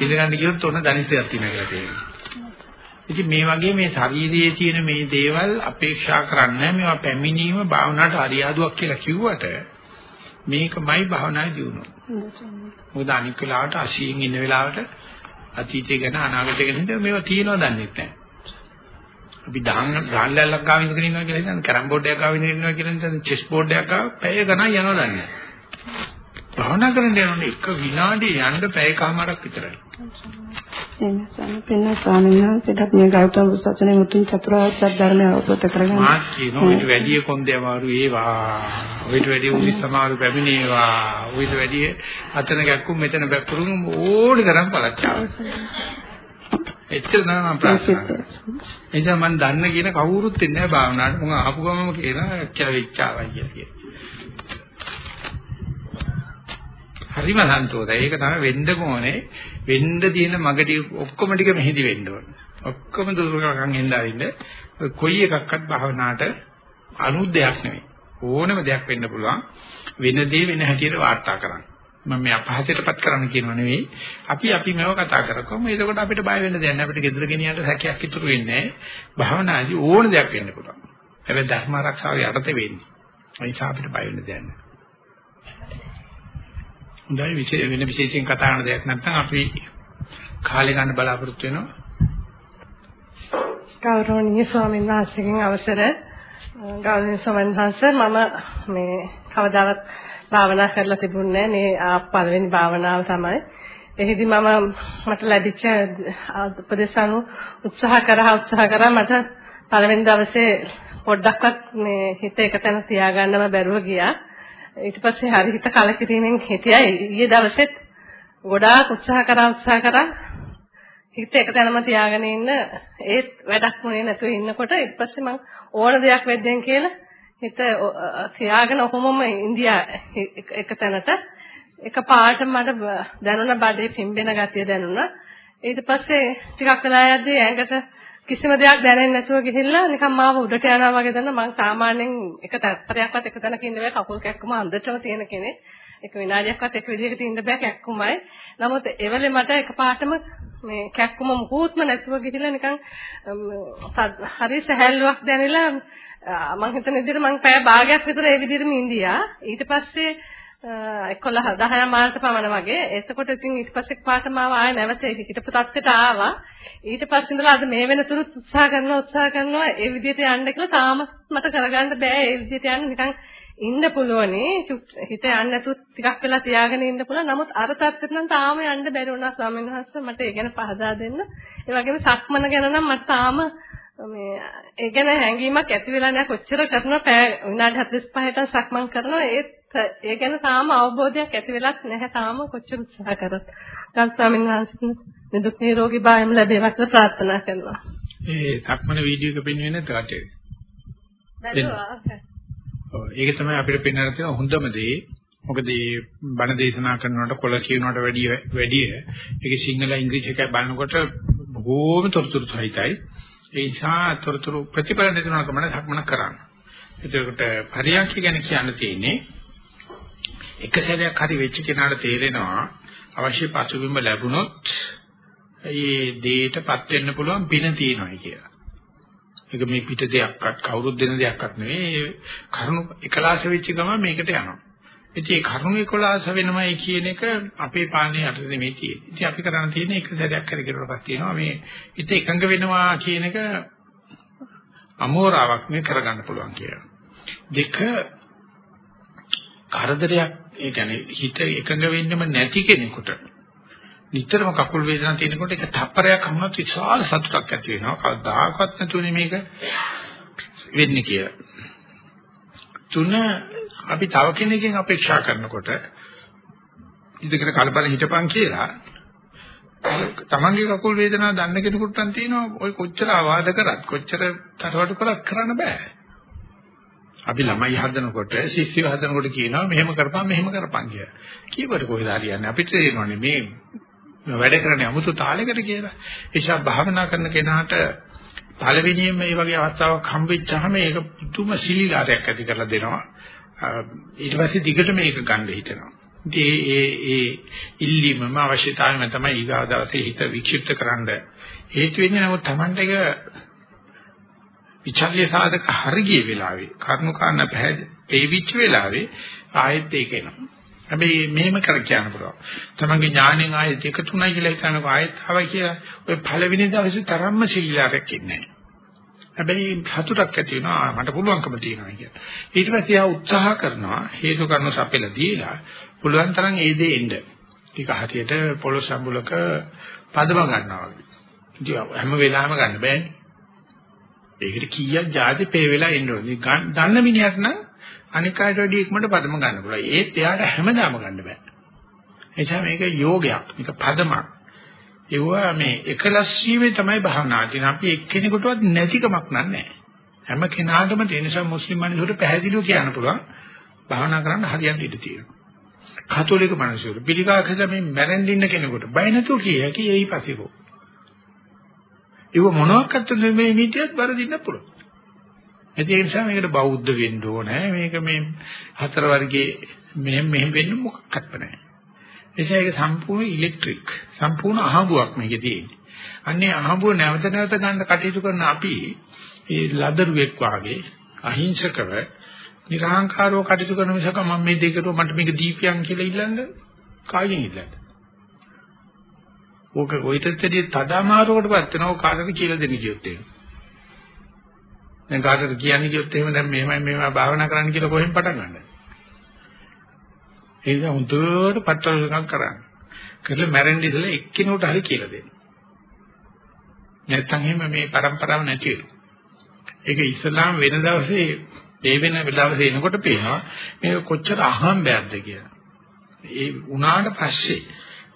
ඉඳගන්න කියොත් ඔන්න දනිස්සයක් තියෙනවා කියලා තේරෙනවා. ඉතින් මේ වගේ මේ ශාරීරියේ තියෙන මේ දේවල් අපේක්ෂා කරන්නේ මේවා පැමිණීම භාවනාවට අරියාදුවක් කියලා කිව්වට මේකමයි භාවනාවේ දියුණුව. මොකද අනික් වෙලාවට අසීන් ඉන්න වෙලාවට අතීතය ගැන අනාගතය ගැන මේවා තියෙනවද දන්නේ නැහැ. අපි දාන්න ගාල්ලල්ලක් ගාව ඉඳගෙන ඉන්නවා කියලා හිතන්නේ කැරම් බෝඩ් එකක් ගාව ඉඳගෙන ඉන්නවා කියලා හිතන්නේ චෙස් බෝඩ් එකක් ගාව පැය ගණන් යනවා දන්නේ. භාවනා කරන්න යනකොට එක විනාඩිය යන්න පැය කමාරක් විතරයි. එනසම පින්න ස්වාමීන් වහන්සේට මේ ගෞතම සත්‍යනේ මුතුන් චතුරාර්ය සත්‍ය ධර්මය අවබෝධ කරගන්න. මාත් කියනවා ඊට වැඩි කොන්දේ අමාරු ඒවා. ඊට වැඩි උනි සමාරු පැමිණේවා. ඊට වැඩි අතන ගැක්කුම් මෙතන බැපුරුම් ඕනි තරම් පළච්චාව. එච්චර තමයි මම ප්‍රශ්න කරන්නේ. එනිසා මම දන්න කියන කවුරුත් ඉන්නේ නැහැ භාවනාවට. මම අහපු ගමම කියන කැවිච්චාවයි කියලා කියනවා. හරිම සන්තෝෂයි. ඒක තමයි වෙන්න ඕනේ. වෙන්න තියෙන මගදී ඔක්කොම ටික මෙහෙදි වෙන්න ඕනේ. ඔක්කොම දුරුකම් එන්න ආරින්න කොයි එකක්වත් භාවනාවට අනුද්දයක් නෙවෙයි. ඕනම දෙයක් වෙන්න පුළුවන්. වෙන දේ වෙන හැටියට වාර්තා කරන්න. මම මේ අපහසයටපත් කරන්න කියනව නෙවෙයි. අපි අපි මේව කතා කරකමු. එතකොට අපිට බය වෙන්න දෙයක් නැහැ. අපිට gedara ගෙනියන්න හැකියාවක් ඉතුරු වෙන්නේ නැහැ. භාවනාදී ඕන දෙයක් වෙන්න පුළුවන්. හැබැයි ධර්ම ආරක්ෂාව යටතේ වෙන්නේ. ඒ නිසා අපිට බය වෙන්න දෙයක් නැහැ. හොඳයි විශේෂ වෙන විශේෂයෙන් කතා කරන දෙයක් නැත්නම් අපි කාලේ ගන්න බලාපොරොත්තු වෙනවා. ගෞරවනීය ස්වාමීන් වහන්සේගෙන් අවසර ගෞරවනීය ස්වාමීන් වහන්සේ මම මේ කවදාවත් භාවනා කරලා තිබුණේ නැහැ. මේ පළවෙනි භාවනාව තමයි. එහිදී මම මට ලැබිච්ච උපදේශ අනුව උත්සාහ කරා උත්සාහ කරා මට පළවෙනි දවසේ පොඩ්ඩක්වත් මේ හිත එක තැන තියාගන්නම බැරුව ගියා. ඊට පස්සේ හරි හිත කලකිරීමෙන් හිටියා. ඊයේ දවසෙත් ගොඩාක් උත්සාහ කරා උත්සාහ කරා හිත එක තැනම තියාගෙන ඉන්න ඒත් වැඩක් වුණේ නැතුව ඉන්නකොට ඊට පස්සේ මම ඕන දෙයක් වෙද්දෙන් කියලා හිත තියාගෙන ඔහොමම ඉන්දියා එක තැනට එක පාට මට දැනුණ බඩේ පිම්බෙන ගතිය දැනුණා. ඊට පස්සේ ටිකක් වෙලා යද්දී ඇඟට කිසිම දෙයක් දැනෙන්නේ නැතුව ගිහිල්ලා නිකන් මාව උඩට යනවා වගේ දැන මම සාමාන්‍යයෙන් එක තත්පරයක්වත් එක තැනක ඉන්න බෑ කකුල් කැක්කම අන්දටම තියෙන කෙනෙක්. එක විනාඩියක්වත් එක විදිහකට ඉන්න බෑ කැක්කුමයි. නමුත් එවලේ මට එකපාරටම මේ කැක්කුම මුකුත්ම නැතුව ගිහිල්ලා නිකන් හරි සහැල්ලුවක් දැනෙලා මම හිතන විදිහට මම පැය භාගයක් විතර ඒ විදිහටම ඉඳියා. ඊට පස්සේ 11 10 මාසෙ පමණ වගේ. එතකොට ඉතින් ඊට පස්සේ පාට මාව ආය නැවත හිටපු තත්ත්වයට ආවා. ඊට පස්සේ ඉඳලා අද මේ වෙනතුරුත් උත්සාහ කරනවා උත්සාහ කරනවා ඒ විදිහට යන්න කියලා තාම මට කරගන්න බෑ. ඒ විදිහට යන්න නිකන් ඉන්න පුළුවනි. හිත යන්න නැතුව ටිකක් වෙලා තියාගෙන ඉන්න පුළුවන්. නමුත් අර තත්ත්වෙට නම් තාම යන්න බැරි වුණා ස්වාමීන් වහන්සේ. මට ඒ ගැන පහදා දෙන්න. ඒ වගේම සක්මන ගැන නම් මට තාම මේ ඒ ගැන හැඟීමක් ඇති වෙලා නැහැ කොච්චර කරනවා පැය විනාඩි 45ට සක්මන් කරනවා ඒත් ඒ ගැන තාම අවබෝධයක් ඇති වෙලත් නැහැ තාම කොච්චර උත්සාහ කරත්. ගල් ස්වාමීන් වහන්සේ නිදුක් නිරෝගී භාවයම ලැබේවා කියලා ප්‍රාර්ථනා කරනවා. ඒ සක්මන වීඩියෝ එක පෙන්වෙන්නේ නැද්ද ඒක තමයි අපිට පෙන්වන්න තියෙන හොඳම දේ. මොකද මේ බණ දේශනා කරනකොට කොළ කියනකට වැඩිය වැඩිය. ඒකේ සිංහල ඉංග්‍රීසි එක බලනකොට බොහෝම තොරතුරු සහිතයි. ඒ නිසා තොරතුරු කමන ධක්මන කරන්න. එතකොට පරියන්ක ගැන කියන්න තියෙන්නේ එක සැරයක් හරි වෙච්ච කෙනාට තේරෙනවා අවශ්‍ය පසුබිම ලැබුණොත් ඒ දෙයටපත් වෙන්න පුළුවන් පින තියෙනවා කියලා. ඒක මේ පිට දෙයක්වත් කවුරුත් දෙන දෙයක්වත් නෙවෙයි කරුණු එකලාස වෙච්ච ගමන් මේකට යනවා. ඉතින් ඒ කරුණු 11 වෙනමයි කියන එක අපේ පාලනයේ යට නෙමෙයි තියෙන්නේ. ඉතින් අපි කරන්න තියෙන්නේ එක සැරයක් හරි කරපක් තියෙනවා මේ හිත එකඟ වෙනවා කියන එක අමෝරාවක් මේ කරගන්න පුළුවන් කියලා. දෙක කරදරයක් ඒ කියන්නේ හිත එකඟ වෙන්නම නැති කෙනෙකුට නිතරම කකුල් වේදනා තියෙනකොට ඒක තප්පරයක් වුණත් විශාල සතුටක් ඇති වෙනවා. කවදාකවත් නැතුනේ මේක වෙන්නේ කියලා. තුන අපි තව කෙනෙක්ගෙන් අපේක්ෂා කරනකොට ඉදගෙන කලබල හිටපන් කියලා තමන්ගේ කකුල් වේදනාව දන්න කෙනෙකුට නම් තියෙනවා ඔය කොච්චර ආවාද කරත් කොච්චර තරවටු කරත් කරන්න බෑ. අපි ළමයි හදනකොට ශිෂ්‍යව හදනකොට කියනවා මෙහෙම කරපන් මෙහෙම කරපන් කියලා. කීවට කොහෙද හරියන්නේ අපිට තේරෙනවනේ මේ වැඩ කරන්නේ 아무තු තාලයකට කියලා. ඒෂා භාවනා කරන කෙනාට පළවෙනියෙන් මේ වගේ අවස්ථාවක් හම්බෙච්චාම ඒක පුදුම සිලිලාරයක් ඇති කරලා දෙනවා. ඊට පස්සේ දිගට මේක ගන්න හිතනවා. ඉතින් ඒ ඒ ඉල්ලීමම අවශ්‍යතාවයම තමයි ඊගා දවසේ හිත වික්ෂිප්ත කරන්න හේතු වෙන්නේ නමුත් Tamante එක විචල්්‍ය සාධක හරිය වෙලාවේ කර්ණකාන්න පැහැදිච්ච වෙලාවේ ආයෙත් ඒක එනවා. හැබැයි මෙහෙම කර කියන්න පුළුවන්. තමන්ගේ ඥාණයෙන් ආයෙත් එක තුනයි කියලා හිතනකො ආයෙත් ආවයි කියලා ඔය පළවෙනි දවසේ තරම්ම සිල්ලාරයක් ඉන්නේ නැහැ. හැබැයි සතුටක් ඇති වෙනවා මට පුළුවන්කම තියෙනවා කියලා. ඊට පස්සේ ආ උත්සාහ කරනවා හේතු කරන සපෙලා දීලා පුළුවන් තරම් ඒ දේ එන්න. ටික හරියට පොළොස් සම්බුලක පදම ගන්නවා වගේ. ඉතින් හැම වෙලාවෙම ගන්න බෑනේ. ඒකට කීයක් જાති පේ වෙලා එන්න ඕනේ. දන්න මිනිහට නම් අනික් අයට වැඩි ඉක්මනට පදම ගන්න පුළුවන්. ඒත් එයාට හැමදාම ගන්න බෑ. එනිසා මේක යෝගයක්. මේක පදමක්. ඒවා මේ එකලස් ජීවේ තමයි භාවනා තියෙන. අපි එක්කෙනෙකුටවත් නැතිකමක් නෑ. හැම කෙනාටම තියෙන නිසා මුස්ලිම් මිනිසුන්ට පැහැදිලිව කියන්න පුළුවන් භාවනා කරන්න හරියට ඉඩ තියෙනවා. කතෝලික මිනිසුන්ට පිළිකාකද මේ මැරෙන්න ඉන්න කෙනෙකුට බය නැතුව කිය හැකි ඒයි පස්සේ ඒව මොනවාක්වත් මේ මිත්‍යත් වරදින්න පුළුවන්. ඒ නිසා මේකට බෞද්ධ වෙන්න ඕනේ. මේක මේ හතර වර්ගයේ මෙහෙම මෙහෙම වෙන්න මොකක්වත් නැහැ. එසේ ඒක සම්පූර්ණ ඉලෙක්ට්‍රික් සම්පූර්ණ අහඹුවක් මේකේ තියෙන්නේ. අන්නේ අහඹුව නැවත නැවත ගන්න කටයුතු කරන අපි ඒ ලදරුවෙක් වාගේ අහිංසකව නිර්හංකාරව කටයුතු කරන මිසක මම මේ දෙකට මට මේක දීපියන් කියලා ඉල්ලන්නේ කාගෙන් ඉල්ලන්නේ? ඕක කොයිටත්දී තදමාරුවකටපත් වෙනව කාටද කියලා දෙන්න කියොත් එහෙම. දැන් කාටද කියන්නේ කියොත් එහෙම දැන් මෙහෙමයි මෙහෙමයි භාවනා කරන්න කියලා කොහෙන් පටන් ගන්නද? ඒක හුදුවට පටලවලකම් කරන්නේ. කරලා මැරෙන්න ඉස්සෙල්ලා එක්කිනුට හරි කියලා දෙන්න. නැත්තම් එහෙම මේ પરම්පරාව නැති වෙනවා. ඒක ඉස්ලාම් වෙන දවසේ ඒ වෙන දවසේ එනකොට පේනවා මේක කොච්චර අහම්බයක්ද කියලා. ඒ උනාට පස්සේ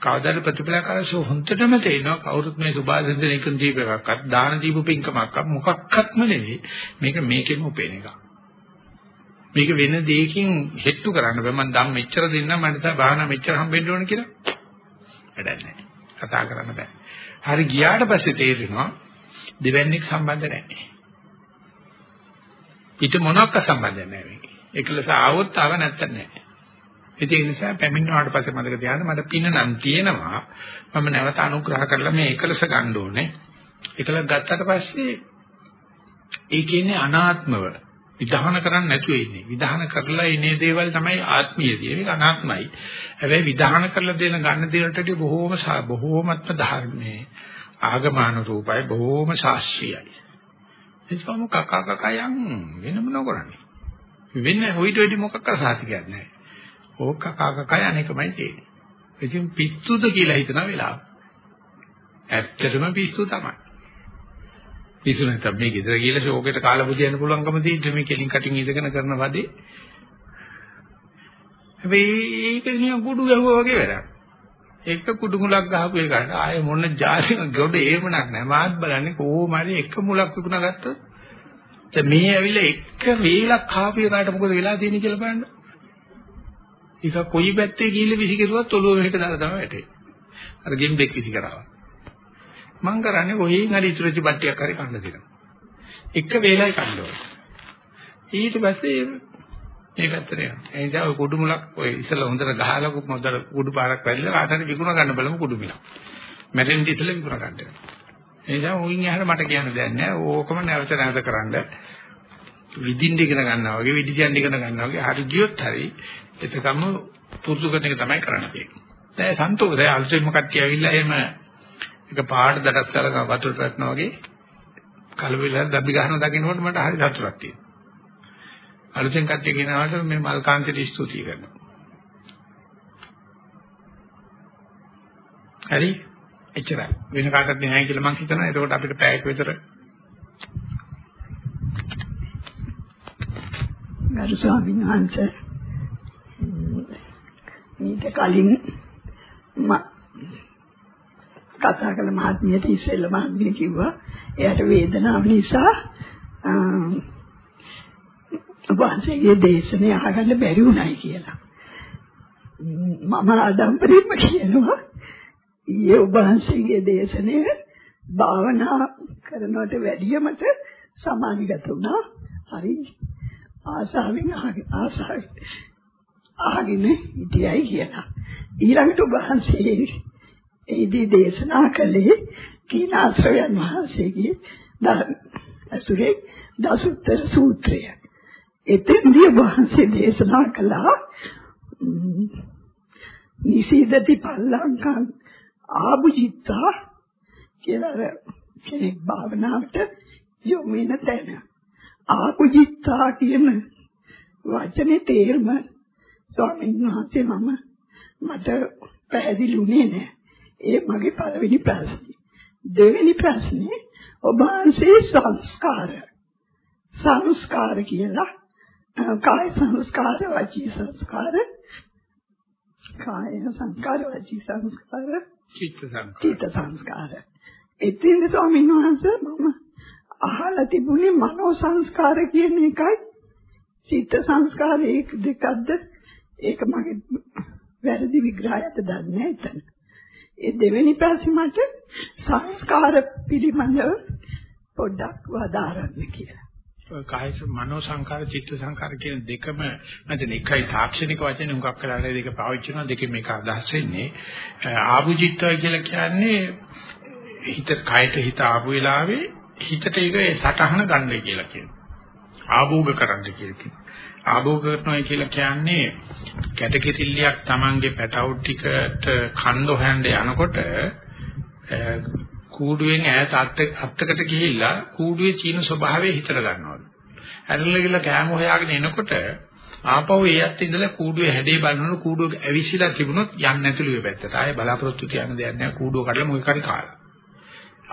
කවදාද ප්‍රතිපලකාරසෝ හොන්තටම තේනවා කවුරුත් මේ සුභාසින්දන එකන් දීප එකක්වත් දාන දීපු පින්කමක්වත් මොකක්වත්ම නෙවෙයි මේක මේකෙම උපේන එකක්. මේක වෙන දෙයකින් හෙට්ටු කරන්න බෑ මම ධම් මෙච්චර දෙන්නම් මට තමයි භාවනා මෙච්චර හම්බෙන්න ඕන කියලා. වැඩක් නැහැ. කතා කරන්න බෑ. හරි ගියාට පස්සේ තේරෙනවා දෙවන්නේක් සම්බන්ධ නැහැ. පිට මොනක්ක සම්බන්ධ නැහැ මේක. ඒකලස ආවොත් ආව නැත්තම් නැහැ. ඒ නිසා පැමිණුවාට පස්සේ මතක තියාගන්න මට පින නම් තියෙනවා. මම නැවත අනුග්‍රහ කරලා මේ එකලස ගන්න ඕනේ. එකලස් ගත්තට පස්සේ ඒ කියන්නේ අනාත්මව විධාන කරන්නේ නැතුව ඉන්නේ. විධාන කරලා ඉන්නේ දේවල් තමයි ආත්මීයදී. මේක අනාත්මයි. හැබැයි විධාන කරලා දෙන ගන්න දේවල්ට බොහෝම බොහෝමත්ම ධර්මයේ ආගමාන රූපයි බොහෝම ශාස්ත්‍රීයයි. එතකොම කකා කකා යන් වෙන මොන කරන්නේ? වෙන්නේ හොයිට වෙඩි මොකක් කර සාතිකයක් නැහැ. ඕක කකා කකා අනේකමයි තියෙන්නේ. ඉතින් පිස්සුද කියලා හිතන වෙලාව. ඇත්තටම පිස්සු තමයි. පිස්සු නැත්නම් මේ ගෙදර ගිහලා ෂෝකේට කාලා බුදියන්න පුළුවන්කම තියෙද්දි මේ කෙලින් කටින් ඉඳගෙන කරන වැඩේ. හැබැයි ඒක නිකන් කුඩු ගැහුවා වගේ වැඩක්. එක කුඩු මුලක් ගහපු එකට ආයේ මොන જાති ගොඩ ඒමනක් නැහැ. මාත් බලන්නේ කොහොම හරි එක මුලක් විකුණා ගත්තොත් දැන් මේ ඇවිල්ලා එක වේලක් කාපු එකට මොකද වෙලා තියෙන්නේ කියලා බලන්න. ඒක කොයි පැත්තේ ගිහිල්ලා විසි කෙරුවත් ඔළුව මෙහෙට දාලා තමයි වැටෙන්නේ. අර ගෙම්බෙක් විසි කරා. මං කරන්නේ කොහෙන් හරි ඉතුරුච්ච බට්ටියක් හරි කන්න දෙනවා. එක වේලයි කන්න ඕනේ. ඊට පස්සේ මේ පැත්තට යනවා. ඒ නිසා ඔය කුඩු මුලක් ඔය ඉස්සලා හොඳට ගහලා මොකද කුඩු පාරක් වැල්ලලා කාටරි විකුණ ගන්න බලමු කුඩු මිල. මැරෙන්න ඉස්සලා විකුණ ගන්න. ඒ නිසා උන් යහර මට කියන්න දෙයක් නැහැ. ඕකම නැවත නැවත කරන්න. විදින්න ඉගෙන ගන්නවා වගේ විදිසියන් ඉගෙන ගන්නවා වගේ හරි ගියොත් හරි එතකම පුරුදු කරන එක තමයි කරන්න තියෙන්නේ. දැන් සන්තෝෂයි අලුතෙන්ම කට්ටිය ඇවිල්ලා එහෙම එක පාට දඩස් කරලා වතුර පැටනවා වගේ කලබලෙන් දබි ගන්න දකින්නකොට මට හරි සතුටක් තියෙනවා. අලුතෙන් කට්ටිය කියනවාට මේ මල්කාන්තට ස්තුති කරනවා. හරි එච්චරයි. වෙන කාටවත් නැහැ කියලා මම හිතනවා. එතකොට අපිට පැයක් විතර ගරු ස්වාමීන් වහන්සේ මීට කලින් කතා කළ මහත්මියට ඉස්සෙල්ල මහත්මිය කිව්වා එයාට වේදනාව නිසා වහන්සේගේ දේශනේ අහගන්න බැරි වුණයි කියලා. මම ආදම්පරිම කියනවා ඊයේ ඔබ වහන්සේගේ දේශනය භාවනා කරනවට වැඩිය මට සමාධිගත වුණා. හරි ආසාවෙන් ආසාවෙන් ආගෙන හිටියයි කියලා. ඊළඟට ඔබ වහන්සේ ඒදී දේශනා කළේ කීනාශ්‍රයන් වහන්සේගේ අසුරේ දසුත්තර සූත්‍රය. එතෙන්දී වහන්සේ දේශනා කළා නිසීදති පල්ලංකං ආභුජිත්තා කියලා කෙනෙක් භාවනාවට යොමු වෙන තැන. ආභුජිත්තා කියන වචනේ තේරුම ස්වාමීන් වහන්සේ මම මට පැහැදිලිුනේ නෑ. ඒ මගේ පළවෙනි ප්‍රශ්නේ. දෙවෙනි ප්‍රශ්නේ ඔබ වහන්සේ සංස්කාර. සංස්කාර කියලා කාය සංස්කාර වචී සංස්කාර. කාය සංස්කාර වචී සංස්කාර. චිත්ත සංස්කාර. චිත්ත සංස්කාර. එතින් ස්වාමීන් වහන්සේ මම අහලා තිබුණේ මනෝ සංස්කාර කියන එකයි. චිත්ත සංස්කාර ඒක දෙකක්ද ඒක මගේ වැරදි විග්‍රහයක්ද දන්නේ නැහැ ඒ දෙවෙනි පැසි මට සංස්කාර පිළිබඳව පොඩ්ඩක් වදාරන්න කියලා. කාය මනෝ සංකාර චිත්ත සංකාර කියන දෙකම නැත්නම් එකයි තාක්ෂණික වචනේ හුඟක් කරලා දෙක පාවිච්චි කරනවා දෙකෙන් මේක අදහස් වෙන්නේ ආභුජිත්වය කියලා කියන්නේ හිත කයට හිත ආපු වෙලාවේ හිතට ඒක සටහන ගන්නයි කියලා කියනවා. ආභෝග කරන්න කියලා කියනවා. ආභෝග කරනවා කියලා කියන්නේ කැටකිරිල්ලයක් Tamange පැටවු ටිකට කන්ද හොයන්න යනකොට කූඩුවෙන් ඈත අත්තකට ගිහිල්ලා කූඩුවේ චීන ස්වභාවය හිතට ගන්නවා. ඇරලා ගිහලා කෑම හොයාගෙන එනකොට ආපහු ඒ අත් ඉඳලා කූඩුවේ හැඩේ බලනකොට කූඩුව ඇවිස්සලා තිබුණොත් යන්නේ නැතුළු ඒ පැත්තට. ආයේ බලාපොරොත්තු තියන්න දෙයක් නැහැ. කූඩුව කඩලා මොකක් හරි කාලා.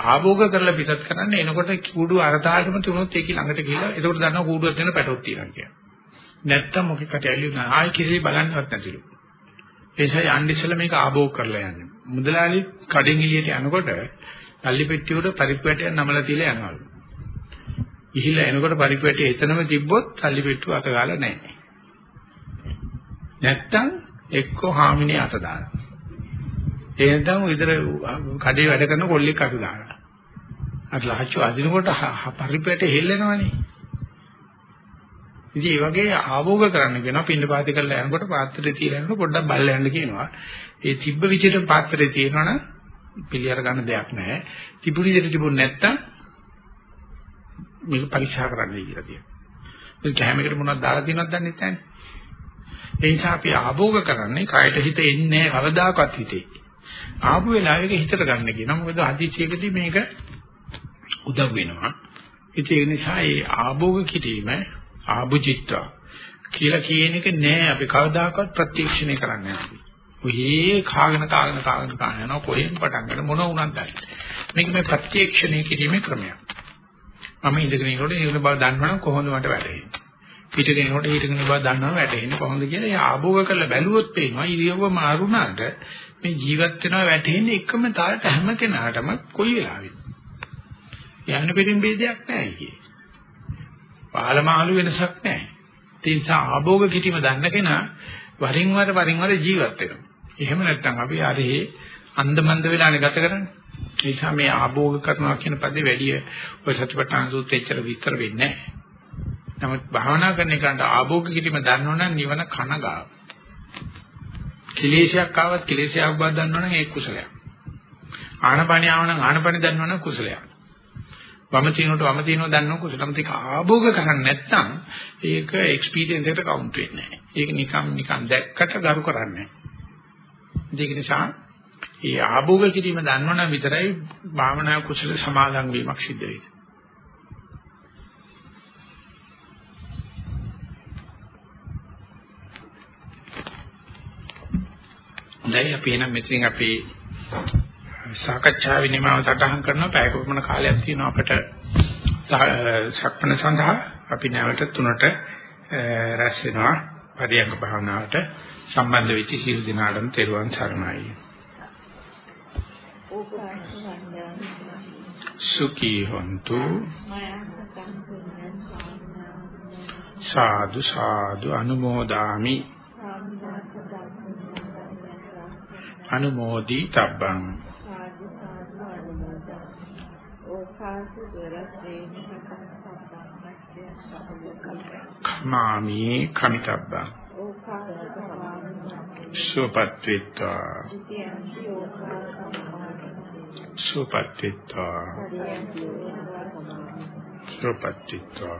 ආභෝග කරලා පිටත් කරන්නේ එනකොට කූඩුව අරතාලෙම තුනොත් ඒක ළඟට ගිහලා එතකොට දන්නවා කූඩුවක් දෙන පැටවක් තියෙනවා කියලා. නැත්තම් මොකෙකට ඇලියු නෑ. ආයෙ කිසි බලන්නවත් නැතිලු. ඒ නිසා යන්න ඉස්සෙල්ලා මේක ආභෝග කරලා යන්නේ. මුදලාලි කඩෙන් එළියට යනකොට අල්ලි පෙට්ටිය උඩ පරිප්පු වැටයක් නමලා තියලා යනවලු. ගිහිල්ලා එනකොට පරිප්පු වැටේ එතනම තිබ්බොත් අල්ලි පෙට්ටුව අත ගාලා නැහැ. නැත්තම් එක්ක හාමිනේ අත දානවා. ඒ නැත්නම් විතර කඩේ වැඩ කරන කොල්ලෙක් අත දානවා. අර ලහච්චු අදිනකොට පරිප්පුවට හෙල්ලෙනවනේ. ඉතින් ඒ වගේ ආවෝග කරන්න කියනවා පින්න පාති කරලා යනකොට පාත්‍රේ තියලා යනකොට පොඩ්ඩක් බල්ල යන්න කියනවා. ඒ තිබ්බ විදිහට පාත්‍රේ තියෙනවනම් පිළියර ගන්න දෙයක් නැහැ. තිබුණ විදිහට තිබුණ නැත්තම් මේක පරීක්ෂා කරන්න කියලා කියනවා. ඒ කැමරේකට මොනවද දාලා තියෙනවද දන්නේ නැත්නම්. ඒ නිසා අපි ආභෝග කරන්නේ කයට හිත එන්නේ කවදාකවත් හිතේ. ආපු වෙලාවෙක හිතට ගන්න කියනවා. මොකද හදිසියකදී මේක උදව් වෙනවා. ඒ නිසා ඒ ආභෝග කිරීම ආභුජිත්වා කියලා කියන එක නෑ අපි කවදාකවත් ප්‍රත්‍යක්ෂණය කරන්නේ නැහැ. ඔහේ කාගෙන කාගෙන කාගෙන කාගෙන යනවා කොහෙන් පටන් ගන්න මොන වුණත් දැයි. මේක මේ ප්‍රත්‍යක්ෂණය කිරීමේ ක්‍රමයක්. මම ඉඳගෙන ඉන්නකොට ඉන්න බව දන්නවනම් කොහොමද මට වැටහෙන්නේ? හිටගෙන ඉන්නකොට හිටගෙන බව දන්නවනම් වැටහෙන්නේ කොහොමද කියලා ඒ ආභෝග කරලා බැලුවොත් පේනවා ඉරියව්ව මාරුණාට මේ ජීවත් වෙනවා වැටෙන්නේ එකම තාලට හැම කෙනාටම කොයි වෙලාවෙද? යන්න පිටින් ભેදයක් නැහැ කියේ. පාලමාලු වෙනසක් නැහැ. ඒ නිසා ආභෝග කිරීම දන්න කෙනා වරින් වර වරින් වර ජීවත් වෙනවා. එහෙම නැත්නම් අපි අරේ අන්දමන්ද වෙලානේ ගත කරන්නේ. ඒ නිසා මේ ආභෝග කරනවා කියන පදේ වැඩි ඔය සතිපට්ඨාන සූත්‍රයේ එච්චර විස්තර වෙන්නේ නැහැ. නමුත් භාවනා කරන එකට ආභෝග කිරීම දන්නවනම් නිවන කනගාව. කිලේශයක් ආවත් කිලේශයක් බව දන්නවනම් ඒක කුසලයක්. ආනපනිය ආවනම් ආනපනිය දන්නවනම් කුසලයක්. වම තිනොට වම තිනෝ දන්නව කුසලම් තික ආභෝග කරන්නේ නැත්නම් ඒක එක්ස්පීරියන්ස් එකට කවුන්ට් වෙන්නේ නැහැ. ඒක නිකම් නිකම් දැක්කට ගරු කරන්නේ නැහැ. ඒක නිසා මේ ආභෝග කිරීම දන්නවනම් විතරයි භාවනා කුසල සමාදන් වීමක් සිද්ධ වෙන්නේ. දැන් අපි එනම් මෙතනින් අපි සාකච්ඡා විනිමයව සටහන් කරනවා. පැයක පමණ කාලයක් තියෙනවා අපිට. සක්මන සඳහා අපි නැවත තුනට රැස් වෙනවා. පරියංග භාවනාවට සම්බන්ධ වෙච්ච සියලු දිනාටම තෙරුවන් සරණයි. සුඛී හොන්තු. සාදු සාදු අනුමෝදාමි. අනුමෝදි තබ්බං කමාමි කමිතබ්බං. සුපත්විත්වා සුපත්විත්වා සුපත්විත්වා සුපත්විත්වා